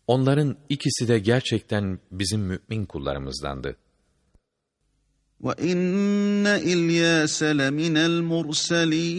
Onların ikisi de gerçekten bizim mümin kullarımızdandı. وَإِنَّ إِلْيَاسَ لَمِنَ الْمُرْسَلِينَ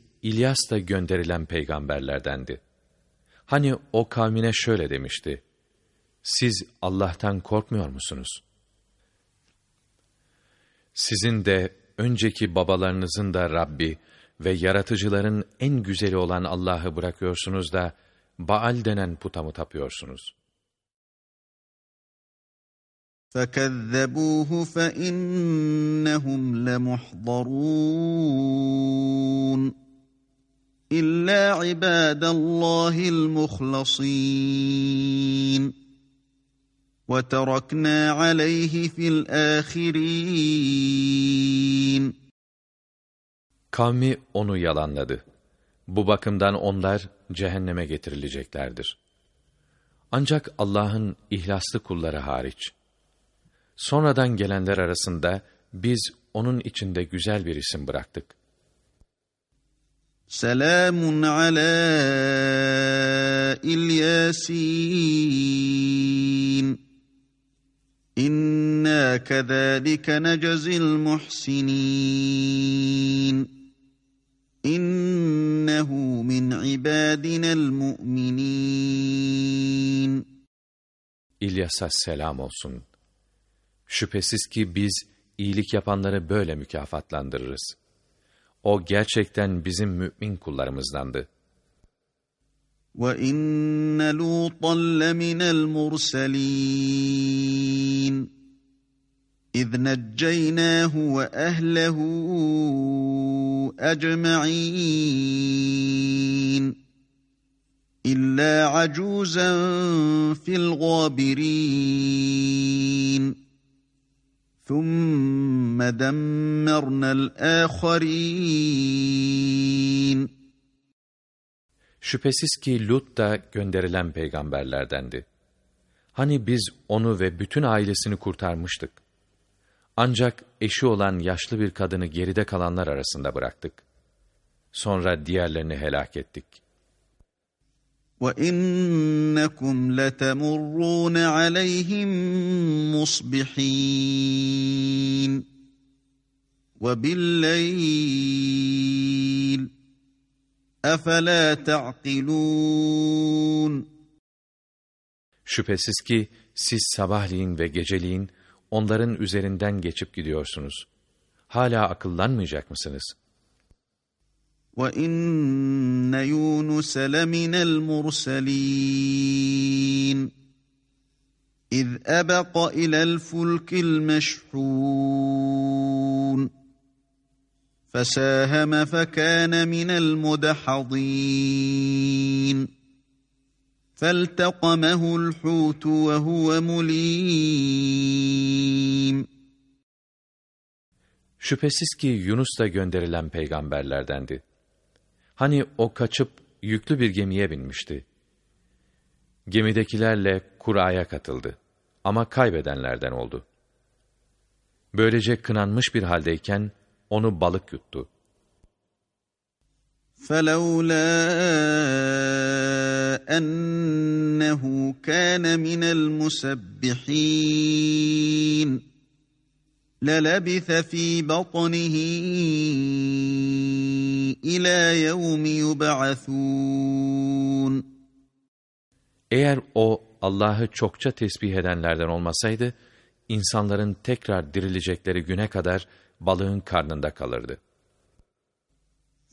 İlyas da gönderilen peygamberlerdendi. Hani o kavmine şöyle demişti. Siz Allah'tan korkmuyor musunuz? Sizin de önceki babalarınızın da Rabbi ve yaratıcıların en güzeli olan Allah'ı bırakıyorsunuz da Baal denen puta mı tapıyorsunuz? فَكَذَّبُوهُ فَإِنَّهُمْ لَمُحْضَرُونَ İlla ibadallahil muhlasin. Ve terakna aleyhi fil ahirin. Kavmi onu yalanladı. Bu bakımdan onlar cehenneme getirileceklerdir. Ancak Allah'ın ihlaslı kulları hariç. Sonradan gelenler arasında biz onun içinde güzel bir isim bıraktık. Selamun ala İlyasin. İnna kezalike necezil muhsinin. İnnehu min ibadinel mu'minin. İlyas'a selam olsun. Şüphesiz ki biz iyilik yapanları böyle mükafatlandırırız. O gerçekten bizim mümin kullarımızdandı. وَإِنَّ لُوطًا لَمِنَ الْمُرْسَلِينَ إِذْ نَجَّيْنَاهُ وَأَهْلَهُ أَجْمَعِينَ إِلَّا عَجُوزًا فِي الْغَابِرِينَ ثُمَّ دَمَّرْنَا الْآخَرِينَ Şüphesiz ki Lut da gönderilen peygamberlerdendi. Hani biz onu ve bütün ailesini kurtarmıştık. Ancak eşi olan yaşlı bir kadını geride kalanlar arasında bıraktık. Sonra diğerlerini helak ettik. وَإِنَّكُمْ لَتَمُرُّونَ عَلَيْهِمْ مُصْبِحِينَ وَبِاللَّيْلِ أَفَلَا تَعْقِلُونَ Şüphesiz ki siz sabahleyin ve geceliğin onların üzerinden geçip gidiyorsunuz. Hala akıllanmayacak mısınız? وَإِنَّ يُونُسَ لَمِنَ الْمُرْسَلِينَ إِذْ أَبَقَ إِلَى الْفُلْكِ الْمَشْحُونَ فَسَاهَمَ فَكَانَ مِنَ الْمُدْحَضِينَ فَالْتَقَمَهُ الْحُوتُ وَهُوَ مُلِيمٌ Şüphesiz ki Yunus da gönderilen peygamberlerdendi. Hani o kaçıp yüklü bir gemiye binmişti. Gemidekilerle kuraya katıldı ama kaybedenlerden oldu. Böylece kınanmış bir haldeyken onu balık yuttu. فَلَوْلَا أَنَّهُ كَانَ مِنَ الْمُسَبِّحِينَ لَلَبِثَ فِي بَطْنِهِ إِلَى يَوْمِ يُبْعَثُونَ Eğer o Allah'ı çokça tesbih edenlerden olmasaydı, insanların tekrar dirilecekleri güne kadar balığın karnında kalırdı.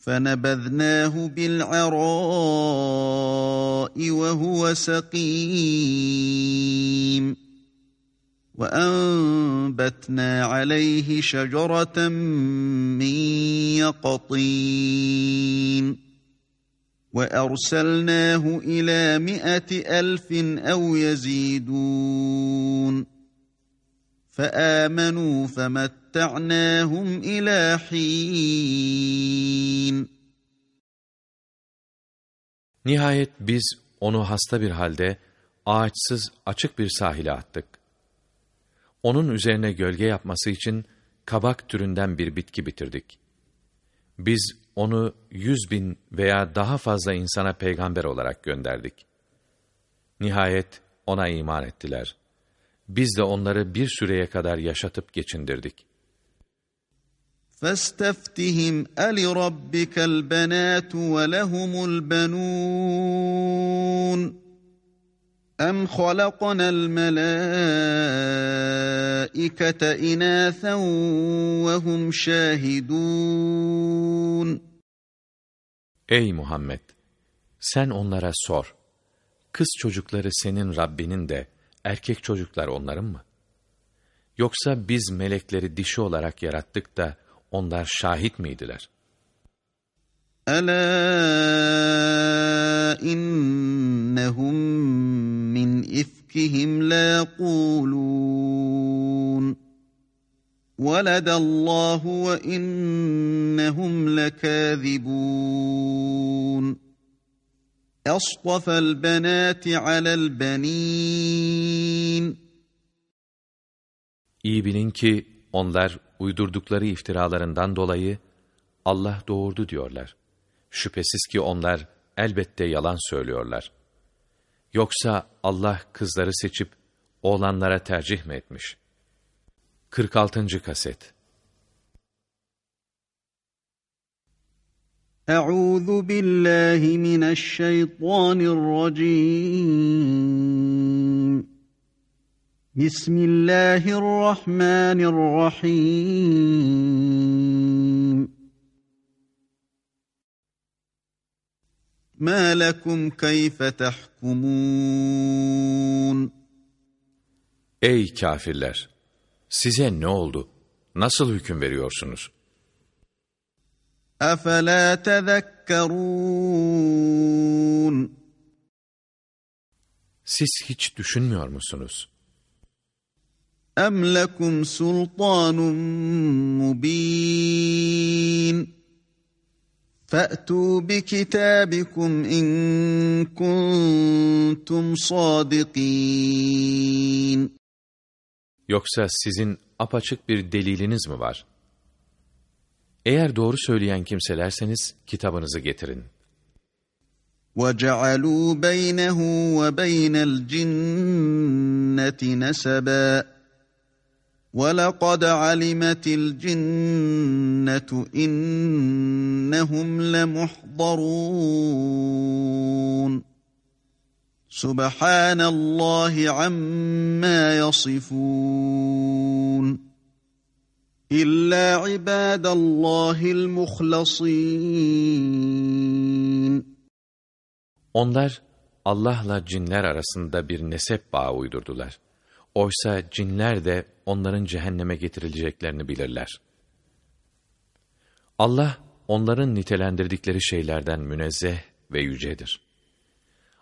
فَنَبَذْنَاهُ بِالْعَرَاءِ وَهُوَ سَقِيمٌ وأنبتنا عليه شجرة من يقطين وأرسلناه إلى مائة ألف أو يزيدون فآمنوا فمتعناهم إلى حين Nihayet biz onu hasta bir halde ağaçsız açık bir sahile attık. Onun üzerine gölge yapması için kabak türünden bir bitki bitirdik. Biz onu yüz bin veya daha fazla insana peygamber olarak gönderdik. Nihayet ona iman ettiler. Biz de onları bir süreye kadar yaşatıp geçindirdik. فاستفتهم ألربك البنات ولهم البنون أم خلقنا الملائكة إناثا وهم شاهدون Ey Muhammed! Sen onlara sor. Kız çocukları senin Rabbinin de, erkek çocuklar onların mı? Yoksa biz melekleri dişi olarak yarattık da, onlar şahit miydiler? Ela innehum min ifkihim la yaqulun. وَلَدَ اللّٰهُ وَاِنَّهُمْ لَكَاذِبُونَ اَصْطَفَى الْبَنَاتِ عَلَى الْبَن۪ينَ İyi bilin ki onlar uydurdukları iftiralarından dolayı Allah doğurdu diyorlar. Şüphesiz ki onlar elbette yalan söylüyorlar. Yoksa Allah kızları seçip oğlanlara tercih mi etmiş? 46. kaset Euzu billahi mineşşeytanirracim Bismillahirrahmanirrahim. Ma lekum keyfe tahkumun Ey kafirler! Size ne oldu? Nasıl hüküm veriyorsunuz? أَفَلَا تَذَكَّرُونَ Siz hiç düşünmüyor musunuz? أَمْ لَكُمْ سُلْطَانٌ مُبِينٌ فَأْتُوا بِكِتَابِكُمْ إِن كُنتُمْ صَادِقِينَ Yoksa sizin apaçık bir deliliniz mi var? Eğer doğru söyleyen kimselerseniz kitabınızı getirin. وَجَعَلُوا بَيْنَهُ وَبَيْنَ الْجِنَّةِ نَسَبًا ولقد علمت الجنه انهم لمحضرون سبحان الله عما يصفون الا عباد الله المخلصين Onlar Allah'la cinler arasında bir nesep bağı uydurdular. Oysa cinler de onların cehenneme getirileceklerini bilirler. Allah onların nitelendirdikleri şeylerden münezzeh ve yücedir.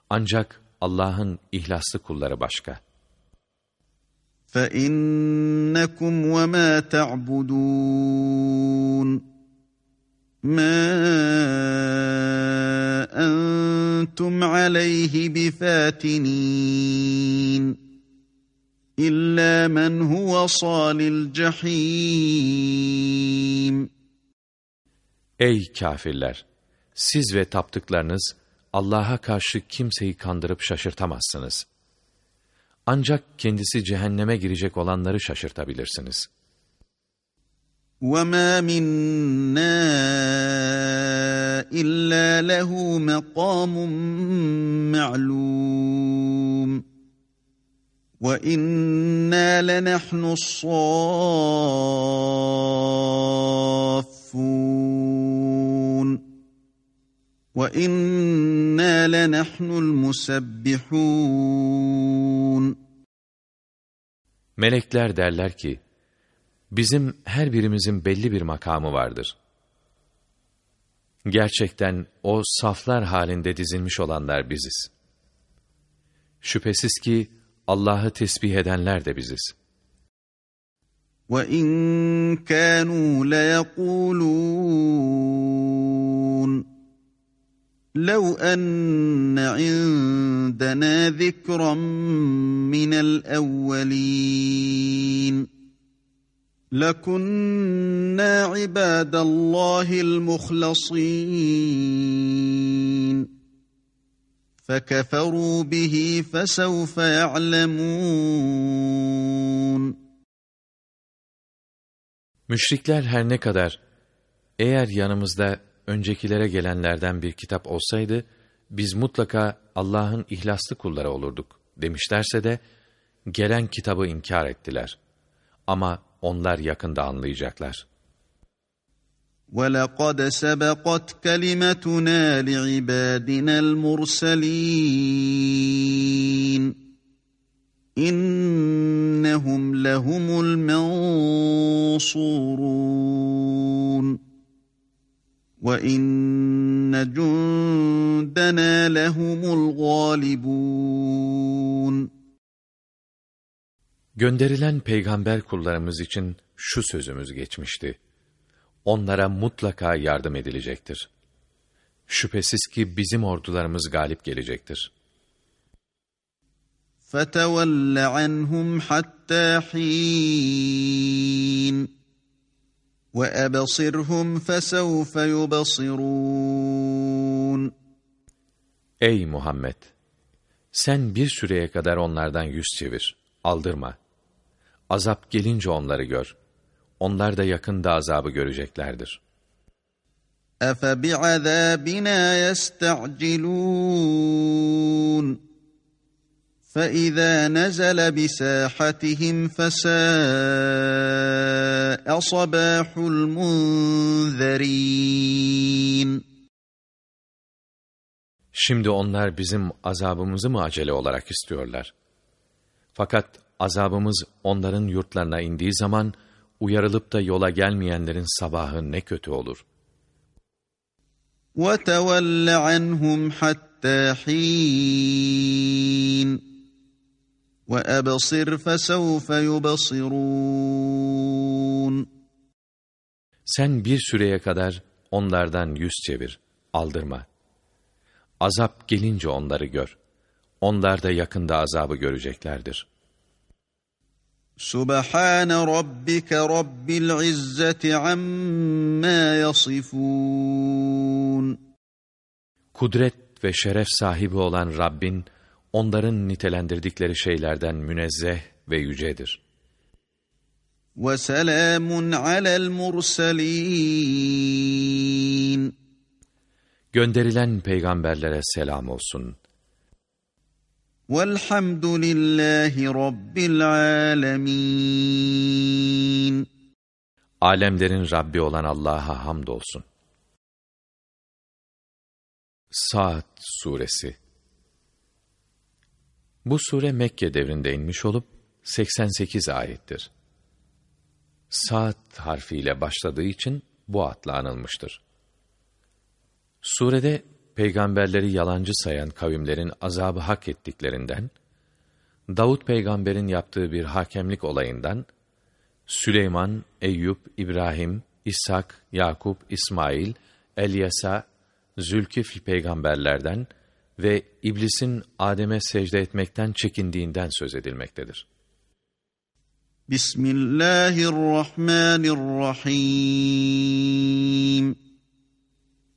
Ancak Allah'ın ihlaslı kulları başka. فَإِنَّكُمْ وَمَا تَعْبُدُونَ مَا أَنْتُمْ عَلَيْهِ بِفَاتِنِينَ إِلَّا مَنْ هُوَ صَالِ الْجَحِيمِ Ey kafirler! Siz ve taptıklarınız Allah'a karşı kimseyi kandırıp şaşırtamazsınız. Ancak kendisi cehenneme girecek olanları şaşırtabilirsiniz. وَمَا مِنَّا إِلَّا لَهُ مَقَامٌ مَعْلُومٌ وَإِنَّا لَنَحْنُ الصَّافُّونَ وَإِنَّا لَنَحْنُ الْمُسَبِّحُونَ Melekler derler ki, bizim her birimizin belli bir makamı vardır. Gerçekten o saflar halinde dizilmiş olanlar biziz. Şüphesiz ki Allah'ı tesbih edenler de biziz. وَاِنْ كَانُوا لَيَقُولُونَ لو أن عندنا ذكرا من الأولين لكنا عباد الله المخلصين فكفروا به فسوف يعلمون Müşrikler her ne kadar eğer yanımızda öncekilere gelenlerden bir kitap olsaydı, biz mutlaka Allah'ın ihlaslı kulları olurduk demişlerse de, gelen kitabı inkar ettiler. Ama onlar yakında anlayacaklar. وَلَقَدْ سَبَقَتْ كَلِمَتُنَا لِعِبَادِنَا الْمُرْسَلِينَ إِنَّهُمْ لَهُمُ الْمَنْصُورُونَ وَإِنَّ جُندَنَا لَهُمُ الْغَالِبُونَ Gönderilen peygamber kullarımız için şu sözümüz geçmişti. Onlara mutlaka yardım edilecektir. Şüphesiz ki bizim ordularımız galip gelecektir. فَتَوَلَّ عَنْهُمْ حَتَّى حِينٍ وَأَبَصِرْهُمْ فَسَوْفَ يُبَصِرُونَ Ey Muhammed! Sen bir süreye kadar onlardan yüz çevir, aldırma. Azap gelince onları gör. Onlar da yakında azabı göreceklerdir. أَفَبِعَذَابِنَا يَسْتَعْجِلُونَ فَإِذَا نَزَلَ بِسَاحَتِهِمْ فَسَاءَ صَبَاحُ الْمُنذَرِينَ Şimdi onlar bizim azabımızı mı acele olarak istiyorlar? Fakat azabımız onların yurtlarına indiği zaman, uyarılıp da yola gelmeyenlerin sabahı ne kötü olur. وَتَوَلَّ عَنْهُمْ حَتَّى حِينٍ وَأَبْصِرْ فَسَوْفَ يُبَصِرُونَ Sen bir süreye kadar onlardan yüz çevir, aldırma. Azap gelince onları gör. Onlar da yakında azabı göreceklerdir. Subhane rabbike rabbil izzeti amma yasifun. Kudret ve şeref sahibi olan Rabbin, onların nitelendirdikleri şeylerden münezzeh ve yücedir. وَسَلَامٌ عَلَى الْمُرْسَلِينَ Gönderilen peygamberlere selam olsun. Velhamdülillahi Rabbil alemin. Alemlerin Rabbi olan Allah'a hamdolsun. Saat Suresi Bu sure Mekke devrinde inmiş olup 88 ayettir. Saat harfiyle başladığı için bu adla anılmıştır. Surede peygamberleri yalancı sayan kavimlerin azabı hak ettiklerinden, Davut peygamberin yaptığı bir hakemlik olayından, Süleyman, Eyüp, İbrahim, İshak, Yakup, İsmail, Elyasa, Zülkifl peygamberlerden ve iblisin Adem'e secde etmekten çekindiğinden söz edilmektedir. Bismillahirrahmanirrahim.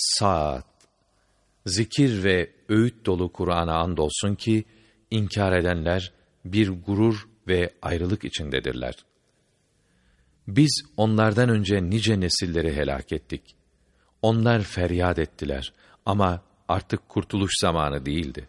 Saat Zikir ve öğüt dolu Kur'an'a andolsun ki, inkar edenler bir gurur ve ayrılık içindedirler. Biz onlardan önce nice nesilleri helak ettik. Onlar feryat ettiler ama artık kurtuluş zamanı değildi.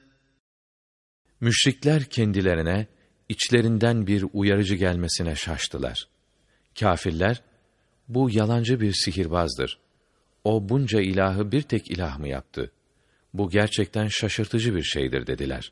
Müşrikler kendilerine içlerinden bir uyarıcı gelmesine şaştılar. Kafirler, bu yalancı bir sihirbazdır. O bunca ilahı bir tek ilah mı yaptı? Bu gerçekten şaşırtıcı bir şeydir dediler.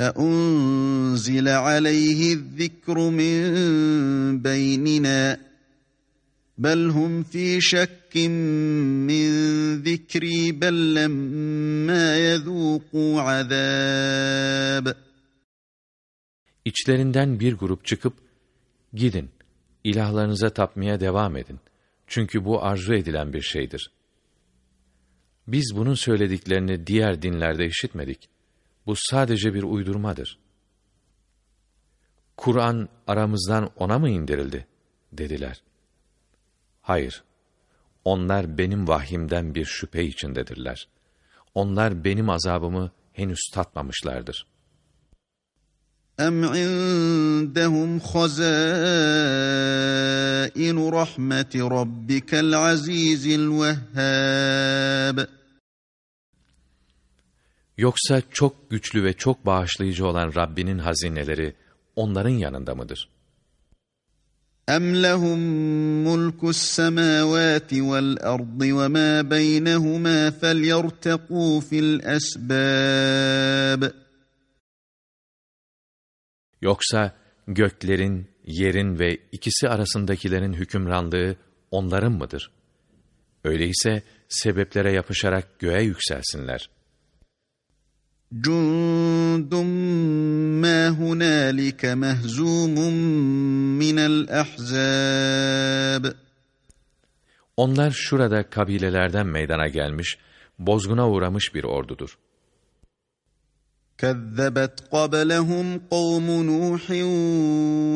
أَأُنْزِلَ عَلَيْهِ الذِّكْرُ مِنْ بَيْنِنَا بَلْ هُمْ فِي شَكٍّ مِّنْ ذِكْرِي بَلْ لَمَّا يَذُوقُوا عَذَابِ İçlerinden bir grup çıkıp, gidin, ilahlarınıza tapmaya devam edin. Çünkü bu arzu edilen bir şeydir. Biz bunun söylediklerini diğer dinlerde işitmedik. Bu sadece bir uydurmadır. Kur'an aramızdan ona mı indirildi? dediler. Hayır, onlar benim vahyimden bir şüphe içindedirler. Onlar benim azabımı henüz tatmamışlardır. أَمْ عِندَهُمْ خَزَائِنُ رَحْمَةِ رَبِّكَ الْعَزِيزِ الْوَهَّابِ Yoksa çok güçlü ve çok bağışlayıcı olan Rabbinin hazineleri onların yanında mıdır? أَمْ لَهُم مُّلْكُ السَّمَاوَاتِ وَالْأَرْضِ وَمَا بَيْنَهُمَا فَلْيَرْتَقُوا فِي الْأَسْبَابِ Yoksa göklerin, yerin ve ikisi arasındakilerin hükümranlığı onların mıdır? Öyleyse sebeplere yapışarak göğe yükselsinler. جُندٌ مَّا هُنَالِكَ مَهْزُومٌ مِّنَ الْأَحْزَابِ Onlar şurada kabilelerden meydana gelmiş, bozguna uğramış bir ordudur. كذبت قبلهم قوم نوح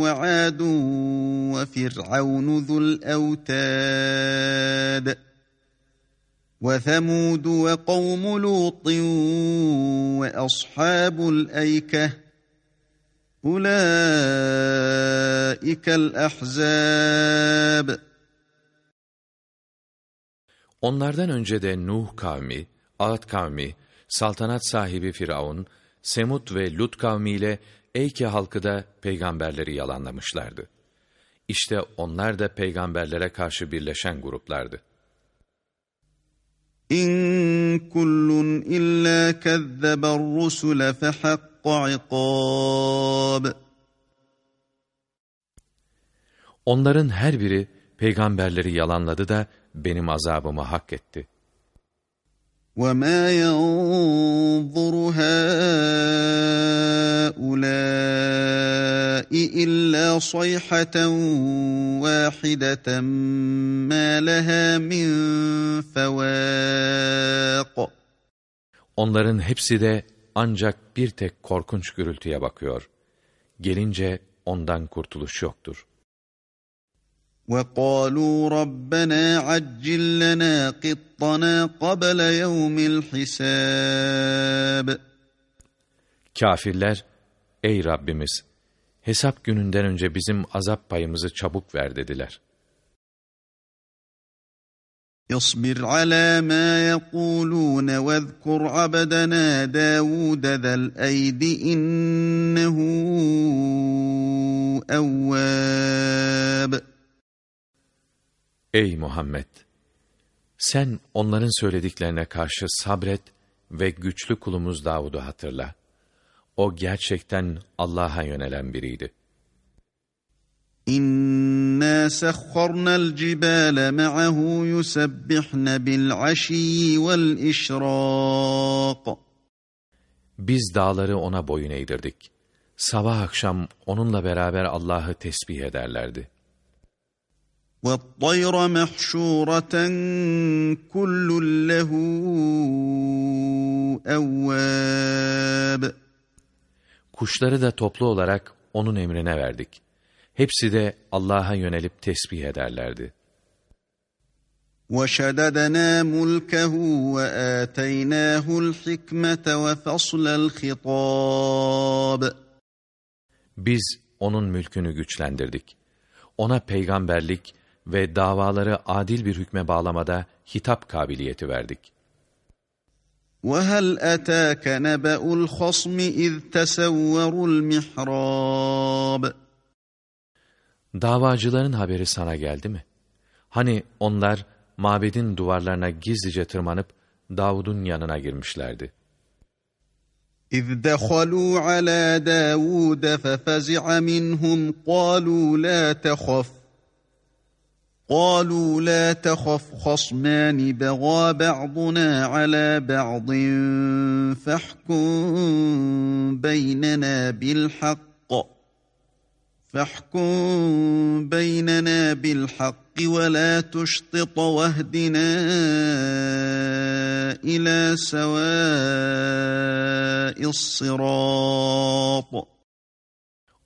وعاد وفرعون ذو الأوتاد وثمود وقوم لوط وأصحاب الأيكة أولئك الأحزاب Onlardan önce de Nuh kavmi, Ad kavmi, saltanat sahibi Firavun, Semud ve Lut kavmiyle Eyke halkı da peygamberleri yalanlamışlardı. İşte onlar da peygamberlere karşı birleşen gruplardı. İn kullun illa kezzeber rusule fehakka ikab. Onların her biri peygamberleri yalanladı da benim azabımı hak etti. وَمَا يَنظُرُ هَٰؤُلَاءِ إِلَّا صَيْحَةً وَاحِدَةً مَا لَهَا مِنْ فَوَاقٍ Onların hepsi de ancak bir tek korkunç gürültüye bakıyor. Gelince ondan kurtuluş yoktur. وَقَالُوا رَبَّنَا عَجِّل لَّنَا قِطَّنَا قَبْلَ يَوْمِ الْحِسَابِ Kafirler, ey Rabbimiz, hesap gününden önce bizim azap payımızı çabuk ver dediler. اصبر على ما يقولون واذكر عبدنا داود ذا الأيد إنه أواب Ey Muhammed! Sen onların söylediklerine karşı sabret ve güçlü kulumuz Davud'u hatırla. O gerçekten Allah'a yönelen biriydi. İnna sahharnal cibale ma'ahu yusabbihne bil aşiyyi vel işrak. Biz dağları ona boyun eğdirdik. Sabah akşam onunla beraber Allah'ı tesbih ederlerdi. وَالطَّيْرَ مَحْشُورَةً كُلٌّ لَهُ أَوَّابٌ Kuşları da toplu olarak onun emrine verdik. Hepsi de Allah'a yönelip tesbih ederlerdi. وَشَدَدْنَا مُلْكَهُ وَآتَيْنَاهُ الْحِكْمَةَ وَفَصْلَ الْخِطَابِ Biz onun mülkünü güçlendirdik. Ona peygamberlik ve davaları adil bir hükme bağlamada hitap kabiliyeti verdik. وَهَلْ أَتَاكَ نَبَأُ الْخَصْمِ إِذْ تَسَوَّرُوا الْمِحْرَابِ Davacıların haberi sana geldi mi? Hani onlar mabedin duvarlarına gizlice tırmanıp Davud'un yanına girmişlerdi. إِذْ دَخَلُوا عَلَى دَاوُودَ فَفَزِعَ مِنْهُمْ قَالُوا لَا تَخَفْ قالوا لا تخف خصمان بغى بعضنا على بعض فاحكم بيننا بالحق فاحكم بيننا بالحق ولا تشطط واهدنا إلى سواء الصراط.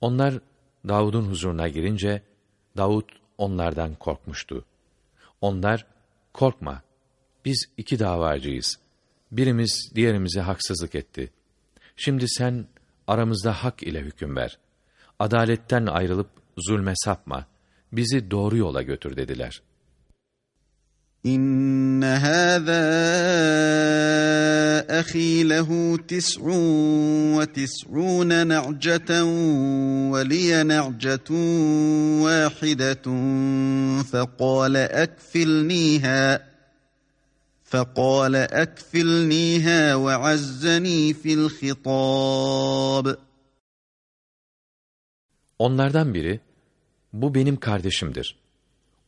Onlar Davud'un huzuruna girince Davud onlardan korkmuştu. Onlar, korkma, biz iki davacıyız. Birimiz diğerimize haksızlık etti. Şimdi sen aramızda hak ile hüküm ver. Adaletten ayrılıp zulme sapma. Bizi doğru yola götür dediler. إن هذا أخي له تسع وتسعون نعجة ولي نعجة واحدة فقال أكفلنيها فقال أكفلنيها وعزني في الخطاب Onlardan biri, bu benim kardeşimdir.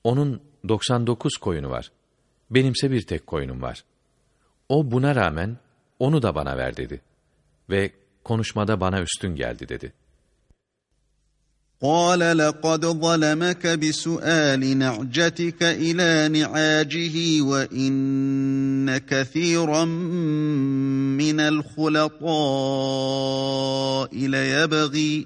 Onun 99 koyunu var. Benimse bir tek koyunum var. O buna rağmen onu da bana ver dedi. Ve konuşmada bana üstün geldi dedi. قال لقد ظلمك بسؤال نعجتك إلى نعاجه وإن كثيرا من الخلطاء ليبغي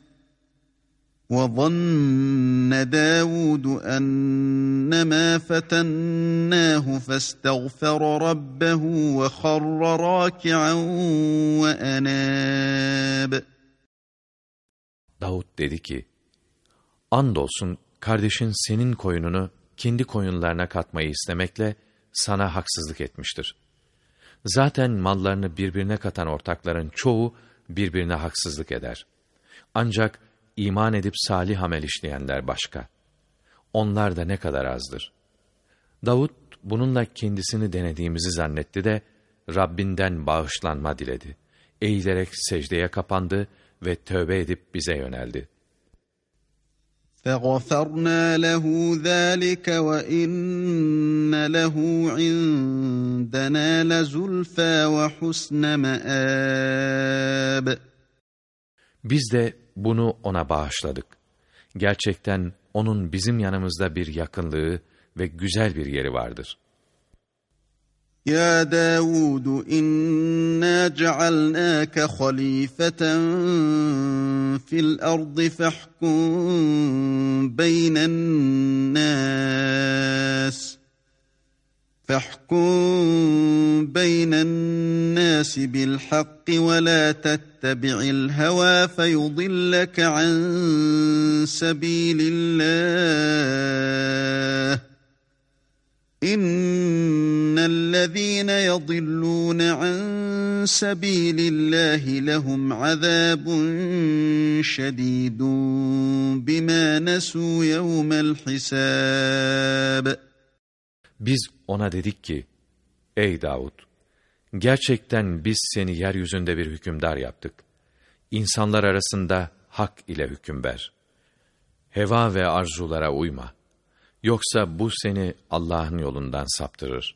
وَظَنَّ دَاوُودُ أَنَّمَا فَتَنَّاهُ فَاسْتَغْفَرَ رَبَّهُ وَخَرَّ رَاكِعًا وَأَنَابَ Davud dedi ki, Andolsun kardeşin senin koyununu kendi koyunlarına katmayı istemekle sana haksızlık etmiştir. Zaten mallarını birbirine katan ortakların çoğu birbirine haksızlık eder. Ancak iman edip salih amel işleyenler başka. Onlar da ne kadar azdır. Davud bununla kendisini denediğimizi zannetti de Rabbinden bağışlanma diledi. Eğilerek secdeye kapandı ve tövbe edip bize yöneldi. فَغَفَرْنَا لَهُ ذَٰلِكَ وَإِنَّ لَهُ عِندَنَا لَزُلْفَى وَحُسْنَ مَآبٍ Biz de bunu ona bağışladık. Gerçekten onun bizim yanımızda bir yakınlığı ve güzel bir yeri vardır. Ya Davud inna cealnâke halifeten fil ardı fahkum beynen nâs. فاحكم بين الناس بالحق ولا تتبع الهوى فيضلك عن سبيل الله. إن الذين يضلون عن سبيل الله لهم عذاب شديد بما نسوا يوم الحساب. Ona dedik ki, Ey Davud! Gerçekten biz seni yeryüzünde bir hükümdar yaptık. İnsanlar arasında hak ile hüküm ver. Heva ve arzulara uyma. Yoksa bu seni Allah'ın yolundan saptırır.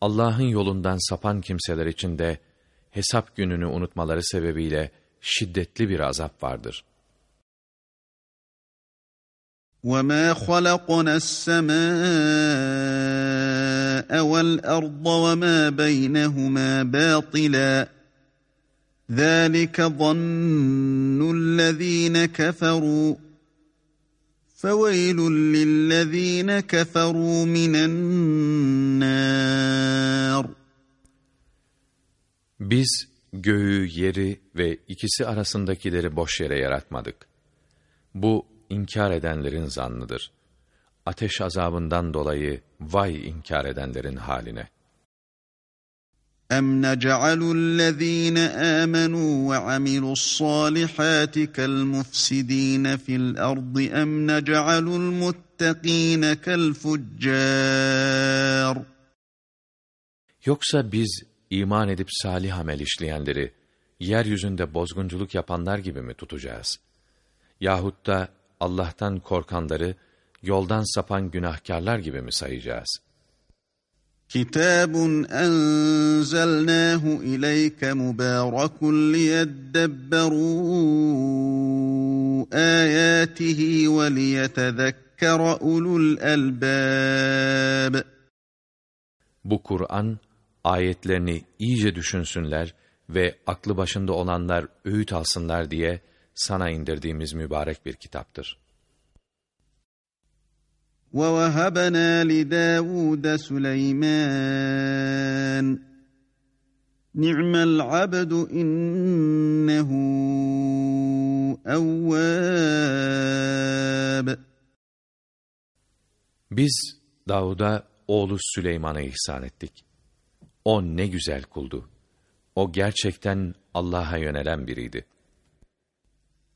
Allah'ın yolundan sapan kimseler için de hesap gününü unutmaları sebebiyle şiddetli bir azap vardır.'' وما خلقنا السماء والارض وما بينهما باطلا ذلك ظن الذين كفروا فويل للذين كفروا من النار Biz göğü, yeri ve ikisi arasındakileri boş yere yaratmadık. Bu inkar edenlerin zannıdır. Ateş azabından dolayı vay inkar edenlerin haline. اَمْ نَجْعَلُ الَّذ۪ينَ آمَنُوا وَعَمِلُوا الصَّالِحَاتِ كَالْمُفْسِد۪ينَ فِي الْأَرْضِ اَمْ نَجْعَلُ الْمُتَّق۪ينَ كَالْفُجَّارِ Yoksa biz iman edip salih amel işleyenleri, yeryüzünde bozgunculuk yapanlar gibi mi tutacağız? Yahut da Allah'tan korkanları yoldan sapan günahkarlar gibi mi sayacağız? Kitabun enzelnahu ileyke mübarekun liyedebberu ayatihi ve liyetezekkera ulul elbab. Bu Kur'an ayetlerini iyice düşünsünler ve aklı başında olanlar öğüt alsınlar diye sana indirdiğimiz mübarek bir kitaptır. وَوَهَبَنَا لِدَاوُودَ سُلَيْمَانَ نِعْمَ الْعَبْدُ إِنَّهُ أَوَّابٌ Biz Davud'a oğlu Süleyman'a ihsan ettik. O ne güzel kuldu. O gerçekten Allah'a yönelen biriydi.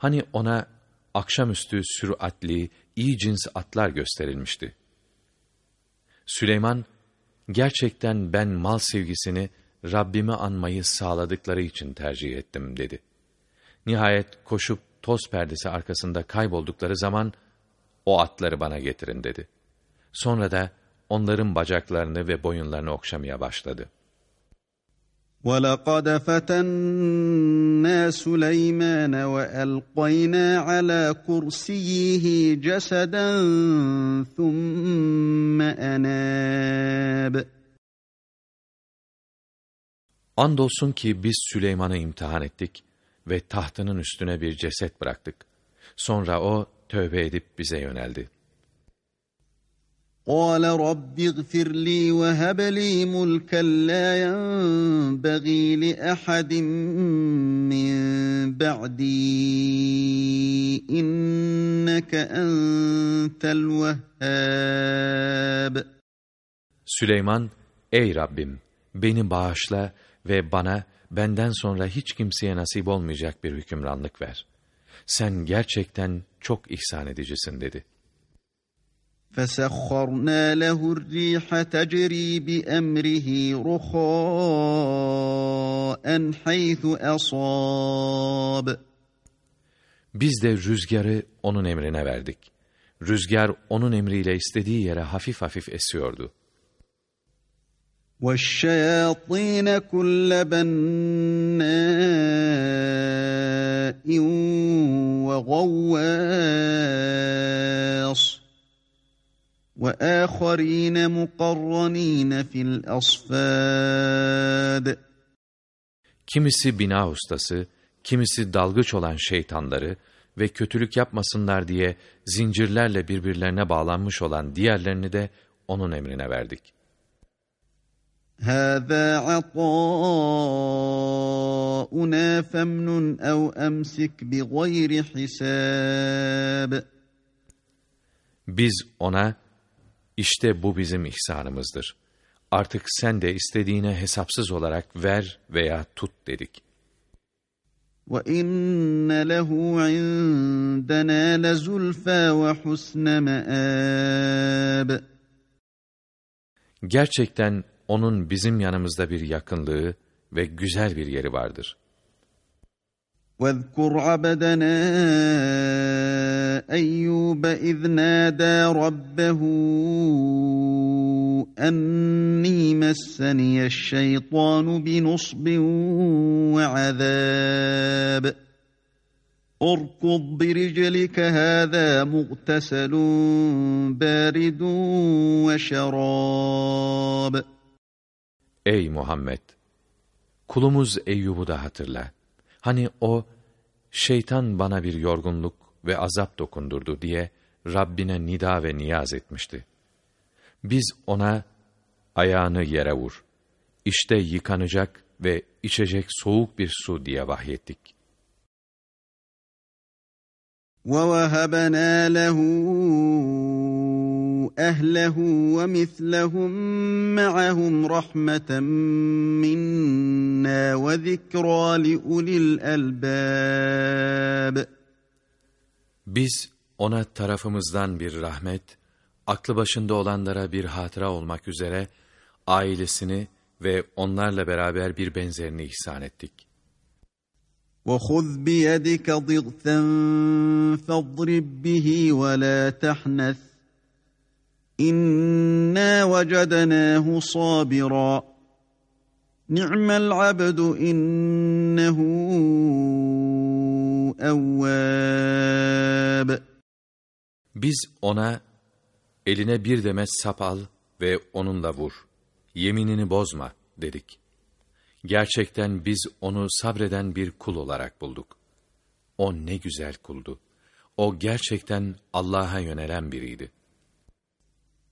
Hani ona akşamüstü süratli, iyi cins atlar gösterilmişti. Süleyman, gerçekten ben mal sevgisini Rabbimi anmayı sağladıkları için tercih ettim dedi. Nihayet koşup toz perdesi arkasında kayboldukları zaman o atları bana getirin dedi. Sonra da onların bacaklarını ve boyunlarını okşamaya başladı.'' وَلَقَدْ فَتَنَّا سُلَيْمَانَ وَأَلْقَيْنَا عَلَى كُرْسِيِّهِ جَسَدًا ثُمَّ أَنَابَ Andolsun ki biz Süleyman'ı imtihan ettik ve tahtının üstüne bir ceset bıraktık. Sonra o tövbe edip bize yöneldi. قال رب اغفر لي وهب لي ملكا لا ينبغي لاحد من بعدي انك انت الوهاب Süleyman, ey Rabbim, beni bağışla ve bana benden sonra hiç kimseye nasip olmayacak bir hükümranlık ver. Sen gerçekten çok ihsan edicisin dedi. فَسَخَّرْنَا لَهُ الرِّيحَ تَجْرِي بِأَمْرِهِ رُخَاءً حَيْثُ أَصَابَ Biz de rüzgarı onun emrine verdik. Rüzgar onun emriyle istediği yere hafif hafif esiyordu. وَالشَّيَاطِينَ كُلَّ بَنَّاءٍ وَغَوَّاصٍ وَآخَرِينَ مُقَرَّنِينَ فِي الْأَصْفَادِ Kimisi bina ustası, kimisi dalgıç olan şeytanları ve kötülük yapmasınlar diye zincirlerle birbirlerine bağlanmış olan diğerlerini de onun emrine verdik. هَذَا عَطَاؤُنَا فَامْنُنْ أَوْ أَمْسِكْ بِغَيْرِ حِسَابٍ Biz ona, işte bu bizim ihsanımızdır. Artık sen de istediğine hesapsız olarak ver veya tut dedik. وَإِنَّ لَهُ عِندَنَا لَزُلْفَى وَحُسْنَ مَآبٍ Gerçekten onun bizim yanımızda bir yakınlığı ve güzel bir yeri vardır. واذكر عبدنا أيوب إذ نادى ربه أني مسني الشيطان بنصب وعذاب اركض برجلك هذا مغتسل بارد وشراب Ey Muhammed! Kulumuz Eyyub'u da hatırla. Hani o, şeytan bana bir yorgunluk ve azap dokundurdu diye Rabbine nida ve niyaz etmişti. Biz ona, ayağını yere vur, işte yıkanacak ve içecek soğuk bir su diye vahyettik. وَوَهَبَنَا لَهُ أَهْلَهُ وَمِثْلَهُم مَّعَهُمْ رَحْمَةً مِنَّا وَذِكْرَىٰ لِأُولِي الْأَلْبَابِ Biz ona tarafımızdan bir rahmet, aklı başında olanlara bir hatıra olmak üzere ailesini ve onlarla beraber bir benzerini ihsan ettik. وَخُذْ بِيَدِكَ ضِغْثًا فَاضْرِب بِّهِ وَلَا تَحْنَثْ İnna vecednâhu sabira. Ni'mel abdu innehu evvâb. Biz ona eline bir demet sap al ve onunla vur. Yeminini bozma dedik. Gerçekten biz onu sabreden bir kul olarak bulduk. O ne güzel kuldu. O gerçekten Allah'a yönelen biriydi.''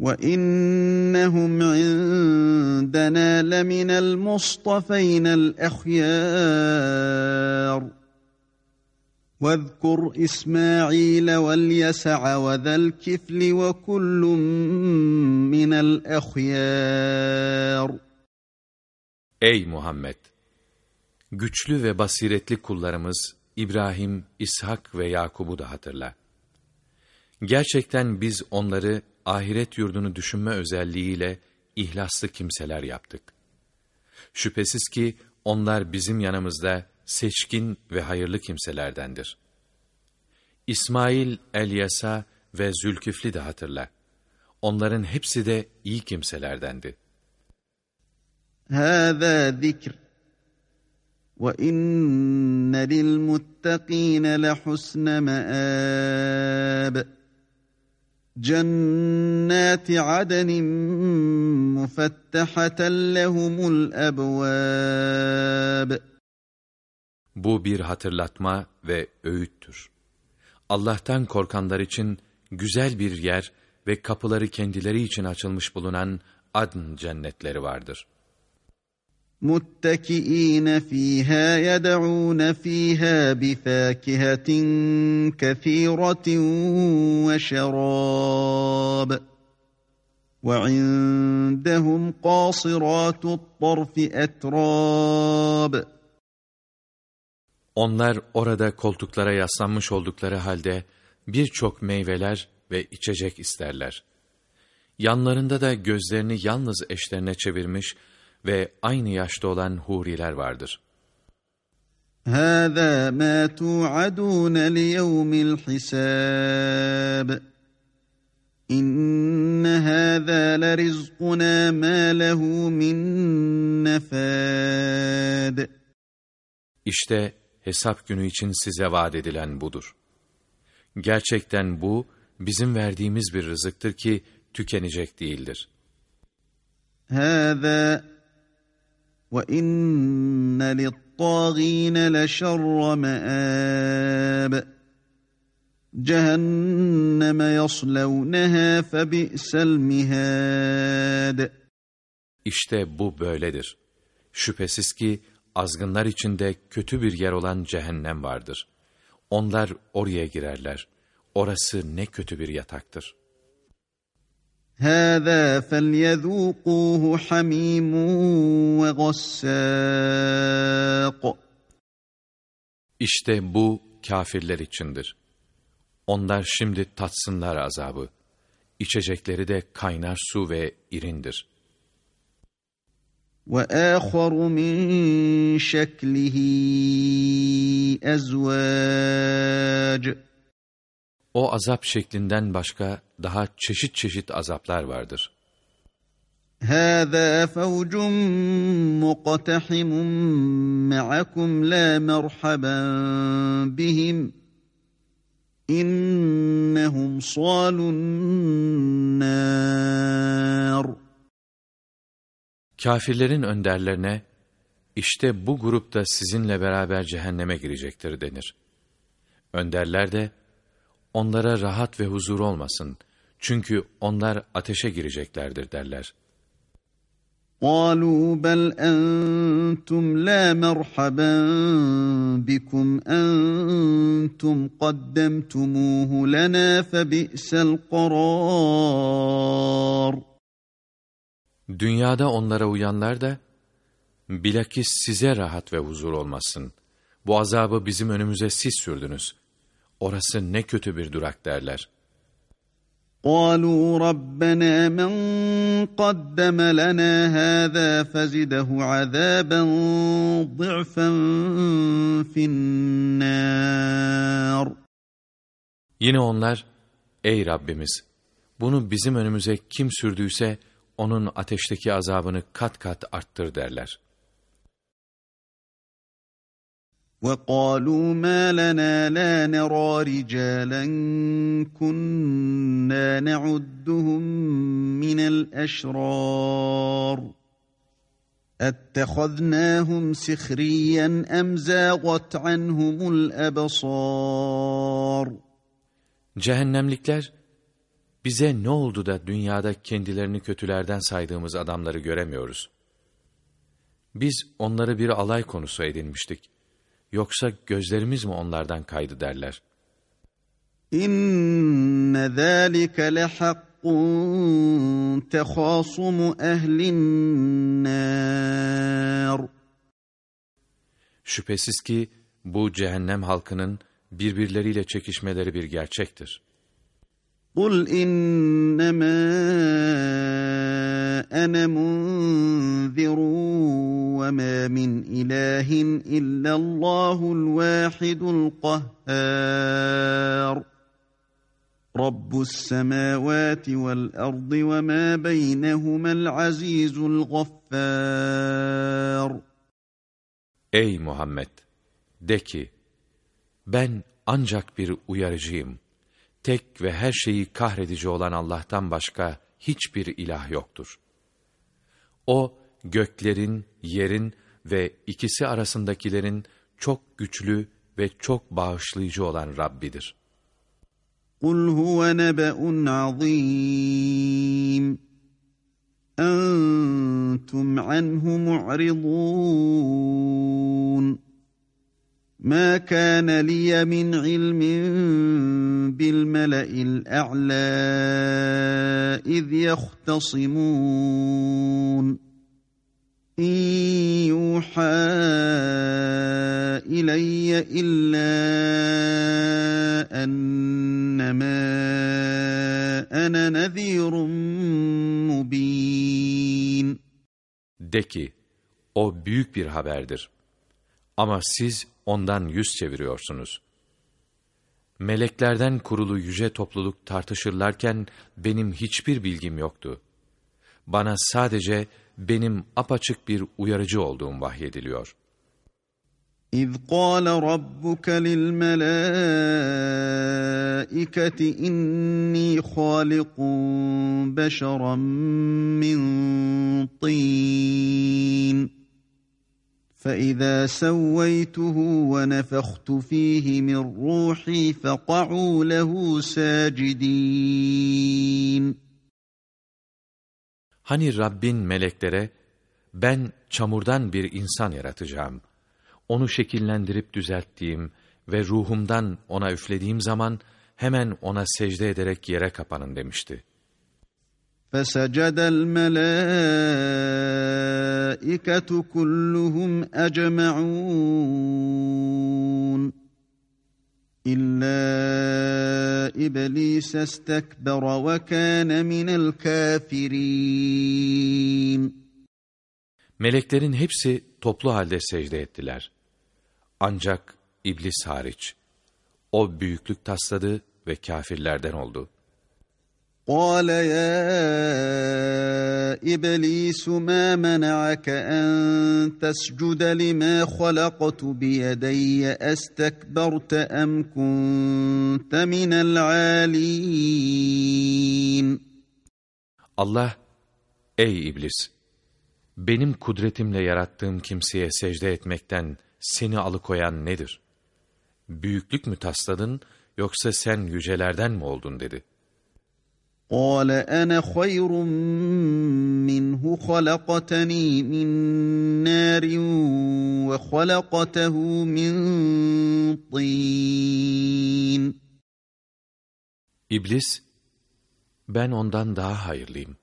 وإنهم عندنا لمن المصطفين الأخيار واذكر إسماعيل واليسع وذا الكفل وكل من الأخيار Ey Muhammed! Güçlü ve basiretli kullarımız İbrahim, İshak ve Yakub'u da hatırla. Gerçekten biz onları ahiret yurdunu düşünme özelliğiyle ihlaslı kimseler yaptık. Şüphesiz ki onlar bizim yanımızda seçkin ve hayırlı kimselerdendir. İsmail, Elyasa ve Zülküfli de hatırla. Onların hepsi de iyi kimselerdendi. هذا ذكر وإن للمتقين لحسن مآب جنات عدن مفتحة لهم الأبواب Bu bir hatırlatma ve öğüttür. Allah'tan korkanlar için güzel bir yer ve kapıları kendileri için açılmış bulunan adn cennetleri vardır.'' متكئين فيها يدعون فيها بفاكهة كثيرة وشراب وعندهم قاصرات الطرف أتراب Onlar orada koltuklara yaslanmış oldukları halde birçok meyveler ve içecek isterler. Yanlarında da gözlerini yalnız eşlerine çevirmiş ve aynı yaşta olan huriler vardır. هَذَا مَا تُوعَدُونَ لِيَوْمِ الْحِسَابِ İnne hâzâ lerizqunâ mâ lehu min nefâd. İşte hesap günü için size vaat edilen budur. Gerçekten bu, bizim verdiğimiz bir rızıktır ki tükenecek değildir. هَذَا وَاِنَّ لِلطَّاغِينَ لَشَرَّ مَآبٍ Cehenneme yaslevneha febi'sel mihad. İşte bu böyledir. Şüphesiz ki azgınlar içinde kötü bir yer olan cehennem vardır. Onlar oraya girerler. Orası ne kötü bir yataktır. هَذَا فَلْيَذُوقُوهُ حَمِيمٌ وَغَسَّاقٌ İşte bu kafirler içindir. Onlar şimdi tatsınlar azabı. İçecekleri de kaynar su ve irindir. وَآخَرُ مِنْ شَكْلِهِ أَزْوَاجٌ O azap şeklinden başka daha çeşit çeşit azaplar vardır. هَذَا فَوْجٌ مُقْتَحِمٌ مَعَكُمْ لَا مَرْحَبًا بِهِمْ İnnehum salun nar. Kafirlerin önderlerine işte bu grupta sizinle beraber cehenneme girecektir denir. Önderler de onlara rahat ve huzur olmasın çünkü onlar ateşe gireceklerdir derler. قالوا بل أنتم لا مرحبا بكم أنتم قدمتموه لنا فبئس القرار Dünyada onlara uyanlar da, bilakis size rahat ve huzur olmasın. Bu azabı bizim önümüze siz sürdünüz. Orası ne kötü bir durak derler.'' قالوا ربنا من قدم لنا هذا فزده عذابا ضعفا في النار Yine onlar, ey Rabbimiz, bunu bizim önümüze kim sürdüyse, onun ateşteki azabını kat kat arttır derler. وقالوا ما لنا لا نرى رجالا كنا نعدهم من الاشرار اتخذناهم سخريا ام زاغت عنهم الابصار Cehennemlikler, bize ne oldu da dünyada kendilerini kötülerden saydığımız adamları göremiyoruz? Biz onları bir alay konusu edinmiştik. Yoksa gözlerimiz mi onlardan kaydı derler. İnne zâlike lehakkun tehâsumu ehlin nâr. Şüphesiz ki bu cehennem halkının birbirleriyle çekişmeleri bir gerçektir. قُلْ إِنَّمَا أَنَا مُنذِرٌ وَمَا مِنْ إِلَٰهٍ إِلَّا اللّٰهُ الْوَاحِدُ الْقَهَّارُ رَبُّ السَّمَاوَاتِ وَالْأَرْضِ وَمَا بَيْنَهُمَا الْعَزِيزُ الْغَفَّارُ Ey Muhammed! De ki, ben ancak bir uyarıcıyım tek ve her şeyi kahredici olan Allah'tan başka hiçbir ilah yoktur. O, göklerin, yerin ve ikisi arasındakilerin çok güçlü ve çok bağışlayıcı olan Rabbidir. قُلْ هُوَ نَبَأٌ عَظِيمٌ أنتم عنه معرضون ما كان لي من علم بالملأ الأعلى إذ يختصمون إن يوحى إلي إلا أنما أنا نذير مبين De ki, o büyük bir haberdir. Ama siz ondan yüz çeviriyorsunuz. Meleklerden kurulu yüce topluluk tartışırlarken benim hiçbir bilgim yoktu. Bana sadece benim apaçık bir uyarıcı olduğum vahyediliyor. إذ قال ربك للملائكة إني خالق بشرا من طين فإذا سويته ونفخت فيه من روحي فقعوا له ساجدين Hani Rabbin meleklere, ben çamurdan bir insan yaratacağım. Onu şekillendirip düzelttiğim ve ruhumdan ona üflediğim zaman, hemen ona secde ederek yere kapanın demişti. فسجد الملائكة كلهم أجمعون إلا إبليس استكبر وكان من الكافرين Meleklerin hepsi toplu halde secde ettiler. Ancak iblis hariç. O büyüklük tasladı ve kâfirlerden oldu. قال يا إبليس ما منعك أن تسجد لما خلقت بيدي أستكبرت أم كنت من العالين Allah, ey iblis! Benim kudretimle yarattığım kimseye secde etmekten seni alıkoyan nedir? Büyüklük mü tasladın, yoksa sen yücelerden mi oldun dedi. قال أنا خير منه خلقتني من نار وخلقته من طين İblis, ben ondan daha hayırlıyım.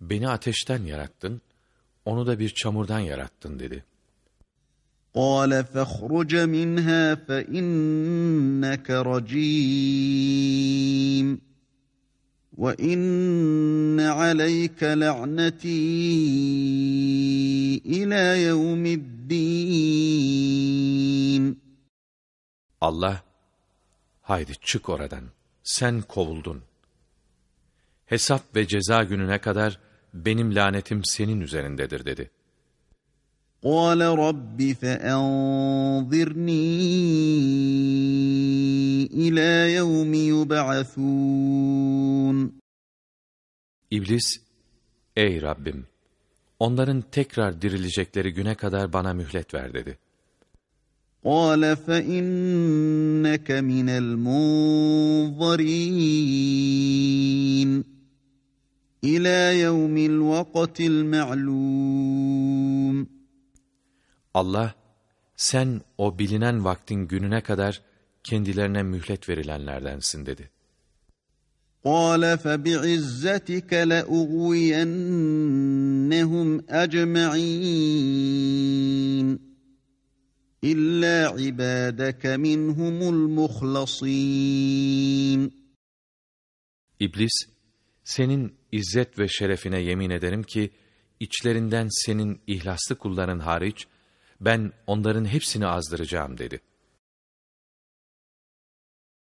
Beni ateşten yarattın, onu da bir çamurdan yarattın dedi. قال فاخرج منها فإنك رجيم وإن عليك لعنتي إلى يوم الدين Allah, haydi çık oradan, sen kovuldun. Hesap ve ceza gününe kadar benim lanetim senin üzerindedir dedi. قال رب فأنظرني إلى يوم يبعثون İblis, ey Rabbim, onların tekrar dirilecekleri güne kadar bana mühlet ver dedi. قال فإنك من المنظرين إلى يوم الوقت المعلوم Allah, sen o bilinen vaktin gününe kadar kendilerine mühlet verilenlerdensin dedi. قال فبعزتك لأغوينهم أجمعين إلا عبادك منهم المخلصين İblis, senin izzet ve şerefine yemin ederim ki, içlerinden senin ihlaslı kulların hariç, ben onların hepsini azdıracağım dedi.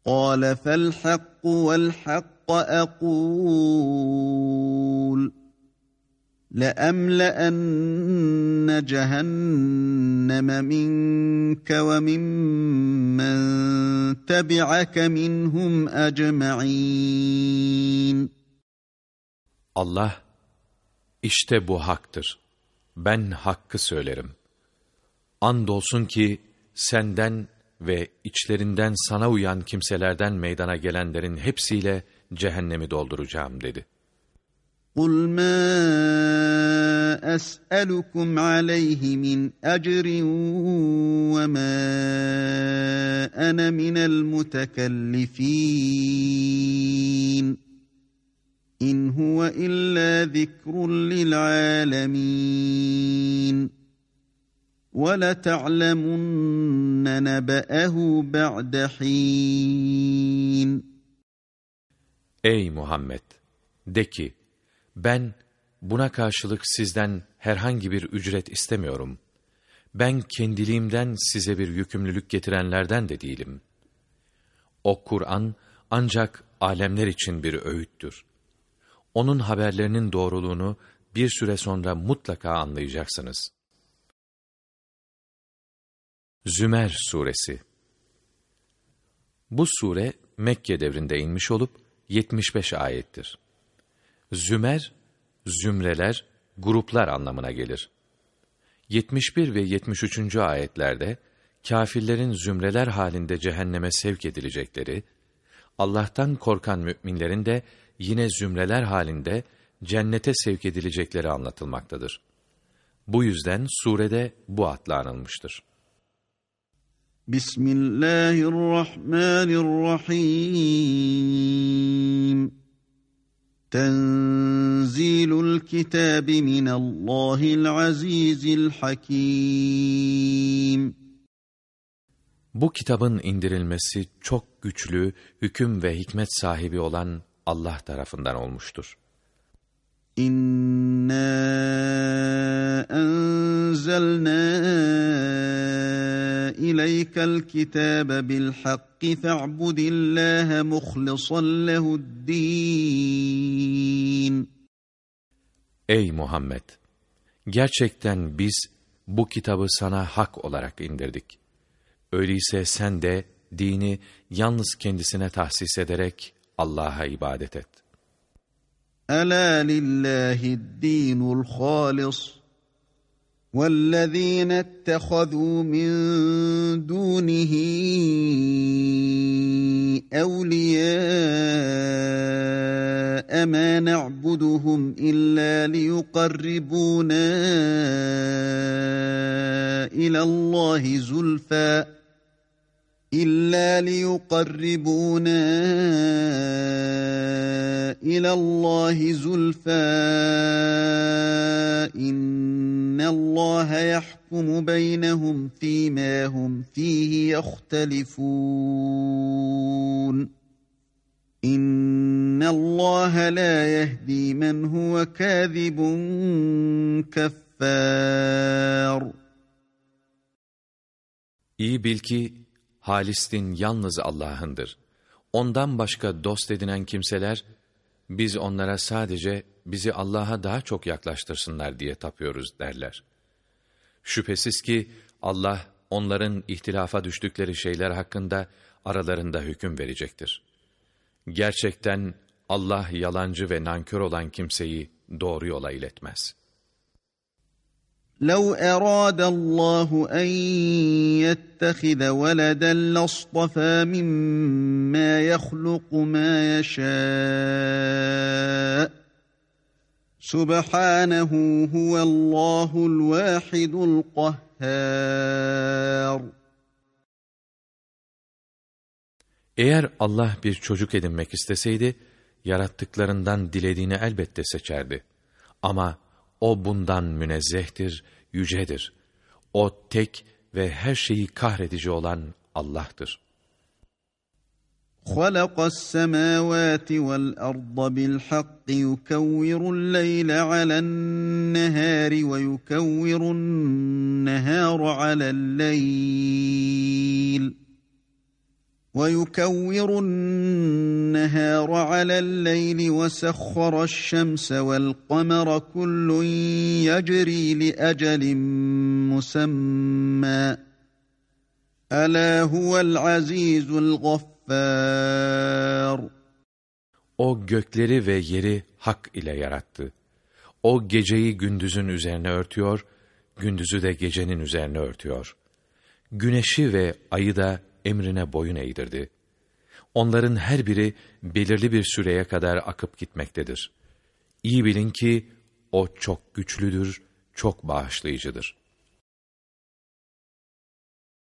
قال فالحق والحق أقول لأملأن جهنم منك وممن تبعك منهم أجمعين Allah, işte bu haktır. Ben hakkı söylerim. Andolsun ki senden ve içlerinden sana uyan kimselerden meydana gelenlerin hepsiyle cehennemi dolduracağım dedi. قُلْ مَا أَسْأَلُكُمْ عَلَيْهِ مِنْ أَجْرٍ وَمَا أَنَا مِنَ الْمُتَكَلِّفِينَ إِنْ هُوَ إِلَّا ذِكْرٌ لِلْعَالَمِينَ وَلَتَعْلَمُنَّ نَبَأَهُ بَعْدَ حِينٍ Ey Muhammed! De ki, ben buna karşılık sizden herhangi bir ücret istemiyorum. Ben kendiliğimden size bir yükümlülük getirenlerden de değilim. O Kur'an ancak alemler için bir öğüttür. Onun haberlerinin doğruluğunu bir süre sonra mutlaka anlayacaksınız. Zümer Suresi Bu sure Mekke devrinde inmiş olup 75 ayettir. Zümer, zümreler, gruplar anlamına gelir. 71 ve 73. ayetlerde kâfirlerin zümreler halinde cehenneme sevk edilecekleri, Allah'tan korkan müminlerin de yine zümreler halinde cennete sevk edilecekleri anlatılmaktadır. Bu yüzden surede bu adla anılmıştır. Bismillahirrahmanirrahim. Tenzilul kitabi minallahil azizil hakim. Bu kitabın indirilmesi çok güçlü, hüküm ve hikmet sahibi olan Allah tarafından olmuştur. İnna enzelna ileykel kitabe bil hakki fe'budillâhe muhlisan lehuddin. Ey Muhammed! Gerçekten biz bu kitabı sana hak olarak indirdik. Öyleyse sen de dini yalnız kendisine tahsis ederek Allah'a ibadet et. ألا لله الدين الخالص والذين اتخذوا من دونه أولياء ما نعبدهم إلا ليقربونا إلى الله زلفى إلا ليقربونا إلى الله زلفى. إن الله يحكم بينهم فيما هم فيه يختلفون. إن الله لا يهدي من هو كاذب كفار. İyi bil ki halistin yalnız Allah'ındır. Ondan başka dost edinen kimseler biz onlara sadece bizi Allah'a daha çok yaklaştırsınlar diye tapıyoruz derler. Şüphesiz ki Allah onların ihtilafa düştükleri şeyler hakkında aralarında hüküm verecektir. Gerçekten Allah yalancı ve nankör olan kimseyi doğru yola iletmez.'' لو أراد الله أن يتخذ ولدا لاصطفى مما يخلق ما يشاء سبحانه هو الله الواحد القهار Eğer Allah bir çocuk edinmek isteseydi, yarattıklarından dilediğini elbette seçerdi. Ama o bundan münezzehtir, yücedir. O tek ve her şeyi kahredici olan Allah'tır. خَلَقَ السَّمَاوَاتِ وَالْأَرْضَ بِالْحَقِّ يُكَوِّرُ اللَّيْلَ عَلَى النَّهَارِ وَيُكَوِّرُ النَّهَارَ عَلَى اللَّيْلِ ويكور النهار على الليل وسخر الشمس والقمر كل يجري لاجل مسمى الا هو العزيز الغفار O gökleri ve yeri hak ile yarattı. O geceyi gündüzün üzerine örtüyor, gündüzü de gecenin üzerine örtüyor. Güneşi ve ayı da emrine boyun eğdirdi. Onların her biri belirli bir süreye kadar akıp gitmektedir. İyi bilin ki o çok güçlüdür, çok bağışlayıcıdır.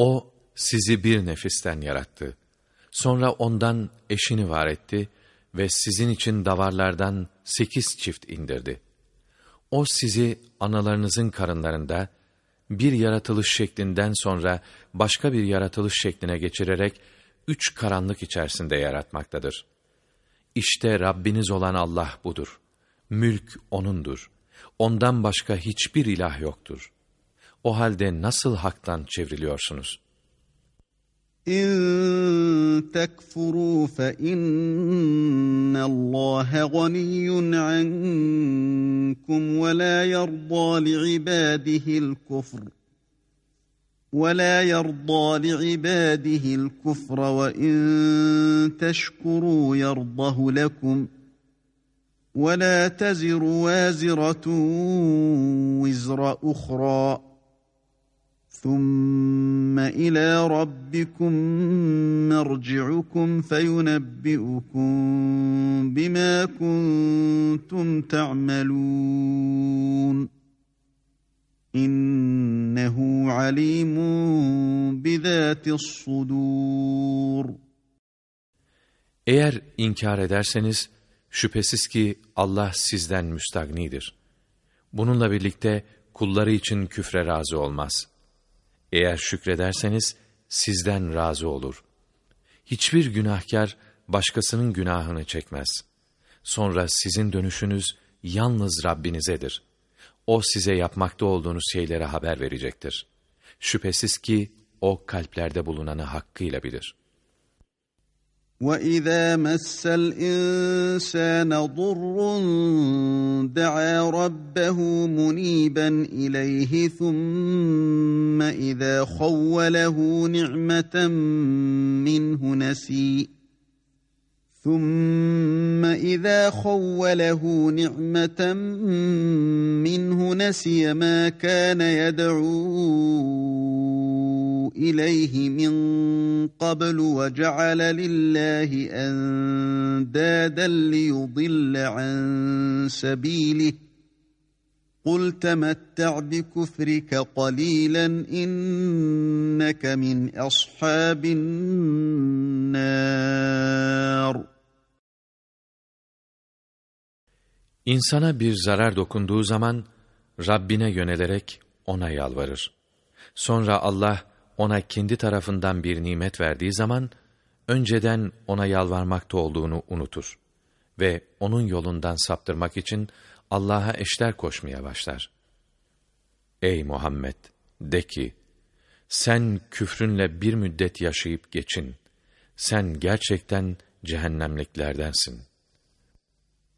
O sizi bir nefisten yarattı. Sonra ondan eşini var etti ve sizin için davarlardan sekiz çift indirdi. O sizi analarınızın karınlarında bir yaratılış şeklinden sonra başka bir yaratılış şekline geçirerek üç karanlık içerisinde yaratmaktadır. İşte Rabbiniz olan Allah budur. Mülk O'nundur. Ondan başka hiçbir ilah yoktur.'' O halde nasıl haktan çevriliyorsunuz? İn tekfuru fe innallâhe ganiyyun ankum ve la yardâ li'ibâdihil kufr. ولا يرضى لعباده الكفر وإن تشكروا يرضه لكم ولا تزر وازرة وزر أخرى ثُمَّ إِلَى رَبِّكُمْ مَرْجِعُكُمْ فَيُنَبِّئُكُم بِمَا كُنتُمْ تَعْمَلُونَ İnnehu alimun bizâtis sudur. Eğer inkar ederseniz şüphesiz ki Allah sizden müstagnidir. Bununla birlikte kulları için küfre razı olmaz.'' Eğer şükrederseniz sizden razı olur. Hiçbir günahkar başkasının günahını çekmez. Sonra sizin dönüşünüz yalnız Rabbinizedir. O size yapmakta olduğunuz şeylere haber verecektir. Şüphesiz ki o kalplerde bulunanı hakkıyla bilir.'' وَإِذَا مَسَّ الْإِنسَانَ ضُرٌّ دَعَا رَبَّهُ مُنِيبًا إِلَيْهِ ثُمَّ إِذَا خَوَّلَهُ نِعْمَةً مِّنْهُ نَسِيَ ثُمَّ إِذَا خَوَّلَهُ نِعْمَةً مِّنْهُ نَسِيَ مَا كَانَ يَدْعُو إليه من قبل وجعل لله أندادا ليضل عن سبيله قل تمتع بكفرك قليلا إنك من أصحاب النار İnsana bir zarar dokunduğu zaman Rabbine yönelerek ona yalvarır. Sonra Allah ona kendi tarafından bir nimet verdiği zaman, önceden ona yalvarmakta olduğunu unutur ve onun yolundan saptırmak için Allah'a eşler koşmaya başlar. Ey Muhammed! De ki, sen küfrünle bir müddet yaşayıp geçin. Sen gerçekten cehennemliklerdensin.''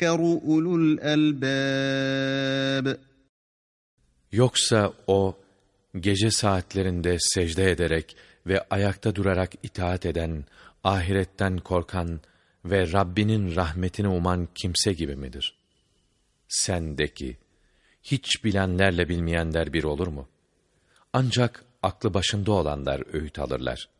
yezekkeru ulul elbab. Yoksa o, gece saatlerinde secde ederek ve ayakta durarak itaat eden, ahiretten korkan ve Rabbinin rahmetini uman kimse gibi midir? Sendeki, hiç bilenlerle bilmeyenler bir olur mu? Ancak aklı başında olanlar öğüt alırlar.''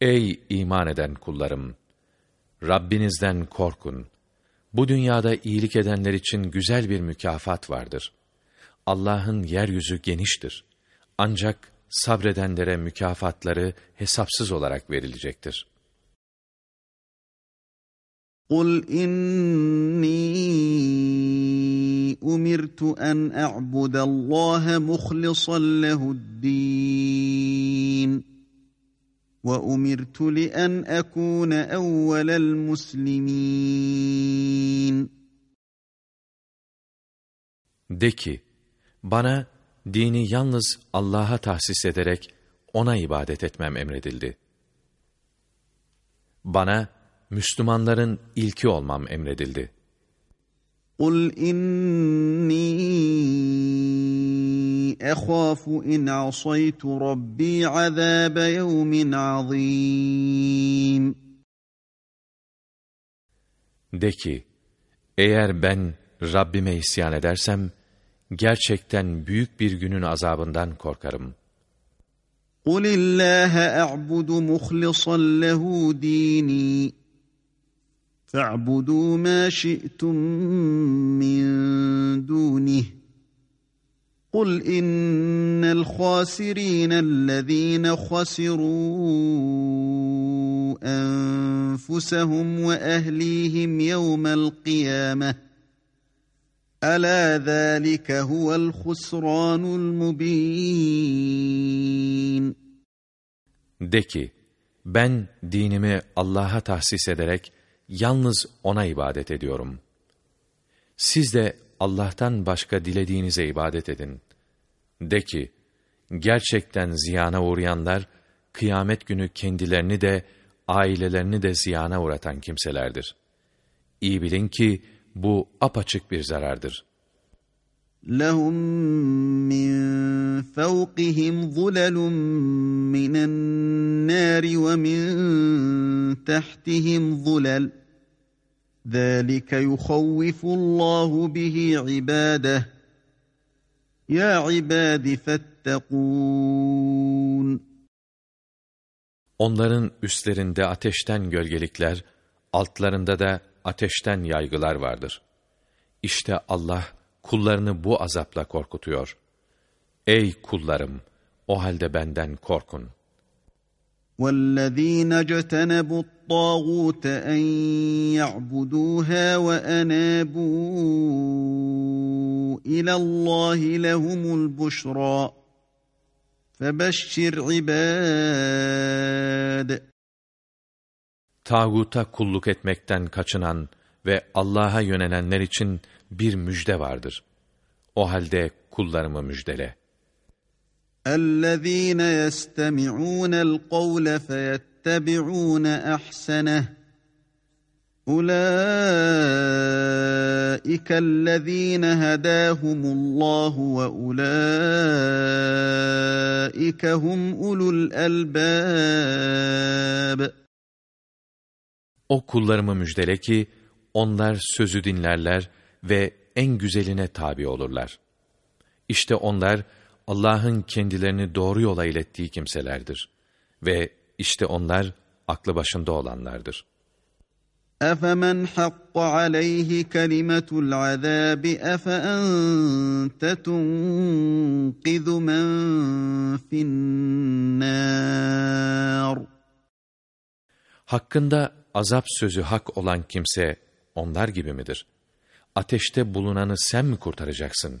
ey iman eden kullarım! Rabbinizden korkun. Bu dünyada iyilik edenler için güzel bir mükafat vardır. Allah'ın yeryüzü geniştir. Ancak sabredenlere mükafatları hesapsız olarak verilecektir.'' قل إني أمرت أن أعبد الله مخلصا له الدين وأمرت لأن أكون أول المسلمين De ki, bana dini yalnız Allah'a tahsis ederek ona ibadet etmem emredildi. Bana Müslümanların ilki olmam emredildi. قُلْ إِنِّي أَخَافُ إِنْ عَصَيْتُ رَبِّي عَذَابَ يَوْمٍ عَظِيمٍ De ki, eğer ben Rabbime isyan edersem, gerçekten büyük bir günün azabından korkarım. قُلِ اللّٰهَ أَعْبُدُ مُخْلِصًا لَهُ دِينِي فاعبدوا ما شئتم من دونه قل ان الخاسرين الذين خسروا انفسهم واهليهم يوم القيامه الا ذلك هو الخسران المبين De ki, ben dinimi Allah'a tahsis ederek yalnız O'na ibadet ediyorum. Siz de Allah'tan başka dilediğinize ibadet edin. De ki, gerçekten ziyana uğrayanlar, kıyamet günü kendilerini de, ailelerini de ziyana uğratan kimselerdir. İyi bilin ki, bu apaçık bir zarardır. لَهُمْ مِنْ فَوْقِهِمْ ظُلَلٌ مِنَ النَّارِ وَمِنْ تَحْتِهِمْ ظُلَلٌ ذَٰلِكَ يُخَوِّفُ اللّٰهُ بِهِ عِبَادَهُ يَا عِبَادِ فَاتَّقُونَ Onların üstlerinde ateşten gölgelikler, altlarında da ateşten yaygılar vardır. İşte Allah kullarını bu azapla korkutuyor. Ey kullarım! O halde benden korkun. وَالَّذ۪ينَ اجْتَنَبُوا الطَّاغُوتَ اَنْ يَعْبُدُوهَا وَأَنَابُوا اِلَى اللّٰهِ لَهُمُ الْبُشْرَى فَبَشِّرْ عِبَادِ Tağuta kulluk etmekten kaçınan ve Allah'a yönelenler için bir müjde vardır. O halde kullarımı müjdele. اَلَّذ۪ينَ يَسْتَمِعُونَ الْقَوْلَ فَيَتَّبِعُونَ اَحْسَنَهِ اُولَٰئِكَ الَّذ۪ينَ هَدَاهُمُ اللّٰهُ وَاُولَٰئِكَ هُمْ اُولُو الْاَلْبَابِ O kullarımı müjdele ki, onlar sözü dinlerler ve en güzeline tabi olurlar. İşte onlar Allah'ın kendilerini doğru yola ilettiği kimselerdir. Ve işte onlar aklı başında olanlardır. أَفَمَنْ حَقَّ عَلَيْهِ كَلِمَةُ الْعَذَابِ أَفَأَنْتَ تُنْقِذُ مَنْ فِي النَّارِ Hakkında azap sözü hak olan kimse onlar gibi midir? Ateşte bulunanı sen mi kurtaracaksın?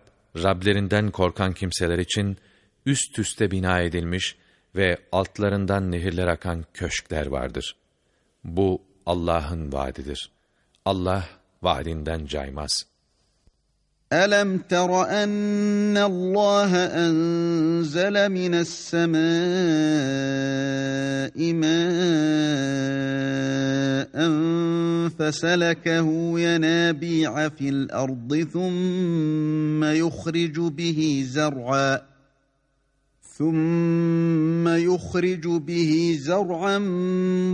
Rablerinden korkan kimseler için üst üste bina edilmiş ve altlarından nehirler akan köşkler vardır. Bu Allah'ın vaadidir. Allah vaadinden caymaz.'' ألم تر أن الله أنزل من السماء ماء فسلكه ينابيع في الأرض ثم يخرج به زرعاً ثم يخرج به زرعا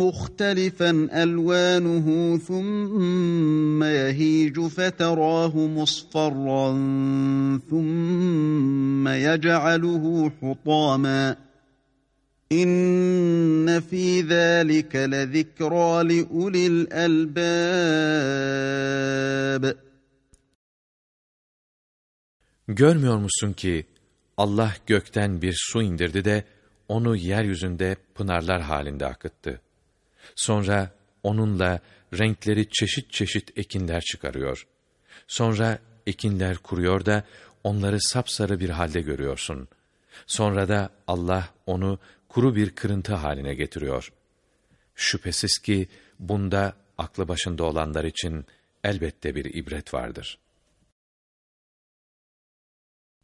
مختلفا ألوانه ثم يهيج فتراه مصفرا ثم يجعله حطاما إن في ذلك لذكرى لأولي الألباب. Görmüyor musun ki Allah gökten bir su indirdi de onu yeryüzünde pınarlar halinde akıttı. Sonra onunla renkleri çeşit çeşit ekinler çıkarıyor. Sonra ekinler kuruyor da onları sapsarı bir halde görüyorsun. Sonra da Allah onu kuru bir kırıntı haline getiriyor. Şüphesiz ki bunda aklı başında olanlar için elbette bir ibret vardır.''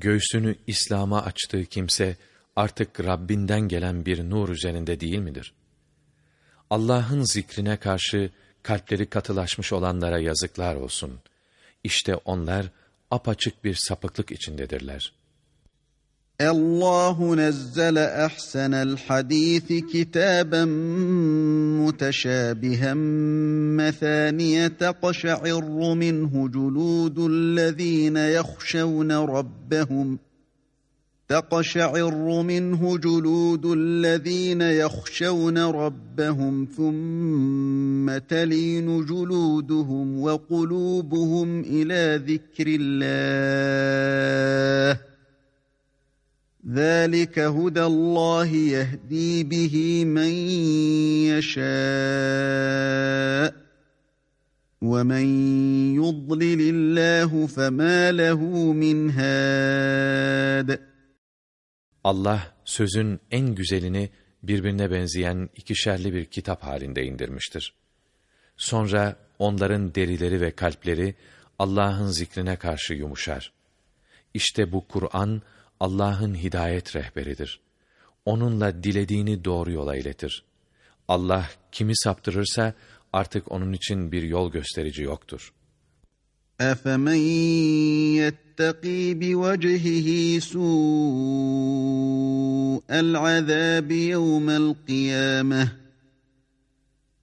göğsünü İslam'a açtığı kimse artık Rabbinden gelen bir nur üzerinde değil midir? Allah'ın zikrine karşı kalpleri katılaşmış olanlara yazıklar olsun. İşte onlar apaçık bir sapıklık içindedirler.'' الله نزل أحسن الحديث كتابا متشابها مثانية تقشعر منه جلود الذين يخشون ربهم تقشعر منه جلود الذين يخشون ربهم ثم تلين جلودهم وقلوبهم إلى ذكر الله ذَٰلِكَ هُدَى اللّٰهِ يَهْد۪ي بِهِ مَنْ يَشَاءُ وَمَنْ يُضْلِلِ اللّٰهُ فَمَا لَهُ مِنْ هَادٍ Allah sözün en güzelini birbirine benzeyen ikişerli bir kitap halinde indirmiştir. Sonra onların derileri ve kalpleri Allah'ın zikrine karşı yumuşar. İşte bu Kur'an, Allah'ın hidayet rehberidir. Onunla dilediğini doğru yola iletir. Allah kimi saptırırsa artık onun için bir yol gösterici yoktur. أَفَمَنْ يَتَّقِي بِوَجْهِهِ سُوءَ الْعَذَابِ يَوْمَ الْقِيَامَةِ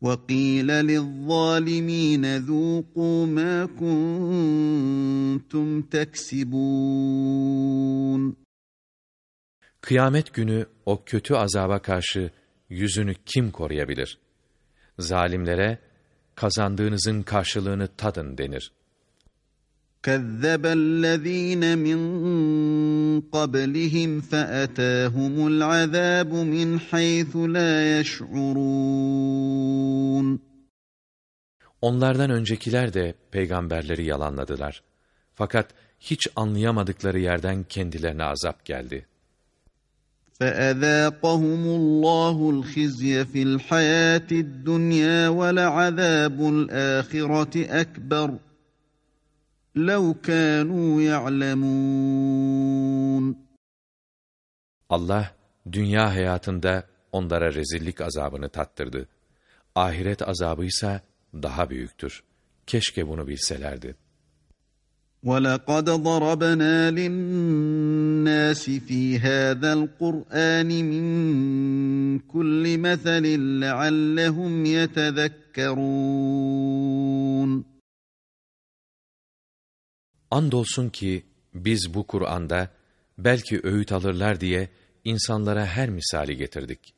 وَقِيلَ لِلظَّالِمِينَ ذُوقُوا مَا كُنْتُمْ تَكْسِبُونَ Kıyamet günü o kötü azaba karşı yüzünü kim koruyabilir? Zalimlere kazandığınızın karşılığını tadın denir. كَذَّبَ الَّذ۪ينَ مِنْ قَبْلِهِمْ فَأَتَاهُمُ الْعَذَابُ مِنْ حَيْثُ لَا يَشْعُرُونَ Onlardan öncekiler de peygamberleri yalanladılar. Fakat hiç anlayamadıkları yerden kendilerine azap geldi. فَأَذَاقَهُمُ اللّٰهُ الْخِزْيَ فِي الْحَيَاةِ الدُّنْيَا وَلَعَذَابُ الْآخِرَةِ أَكْبَرُ لَوْ كَانُوا يَعْلَمُونَ Allah, dünya hayatında onlara rezillik azabını tattırdı. Ahiret azabı ise daha büyüktür. Keşke bunu bilselerdi. وَلَقَدْ ضَرَبْنَا لِلنَّاسِ فِي هَذَا الْقُرْآنِ مِنْ كُلِّ مَثَلٍ لَعَلَّهُمْ يَتَذَكَّرُونَ Andolsun ki biz bu Kur'an'da belki öğüt alırlar diye insanlara her misali getirdik.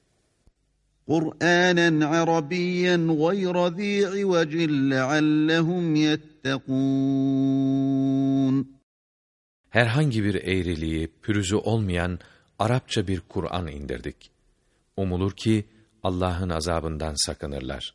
قُرْآنًا عَرَبِيًّا غَيْرَ ذِي عِوَجٍ لَعَلَّهُمْ يَتَّقُونَ Herhangi bir eğriliği, pürüzü olmayan Arapça bir Kur'an indirdik. Umulur ki Allah'ın azabından sakınırlar.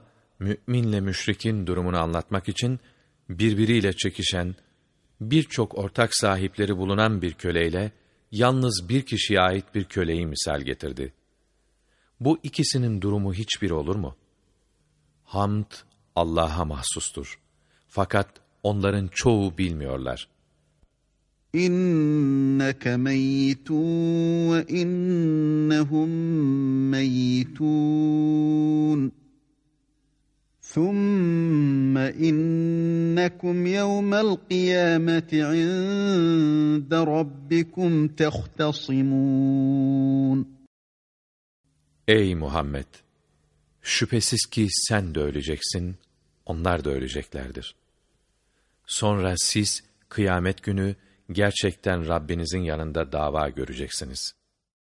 müminle müşrikin durumunu anlatmak için birbiriyle çekişen, birçok ortak sahipleri bulunan bir köleyle yalnız bir kişiye ait bir köleyi misal getirdi. Bu ikisinin durumu hiçbir olur mu? Hamd Allah'a mahsustur. Fakat onların çoğu bilmiyorlar. İnneke meyyitun ve innehum meyyitun. ثُمَّ إِنَّكُمْ يَوْمَ الْقِيَامَةِ عِندَ رَبِّكُمْ تَخْتَصِمُونَ Ey Muhammed! Şüphesiz ki sen de öleceksin, onlar da öleceklerdir. Sonra siz kıyamet günü gerçekten Rabbinizin yanında dava göreceksiniz.''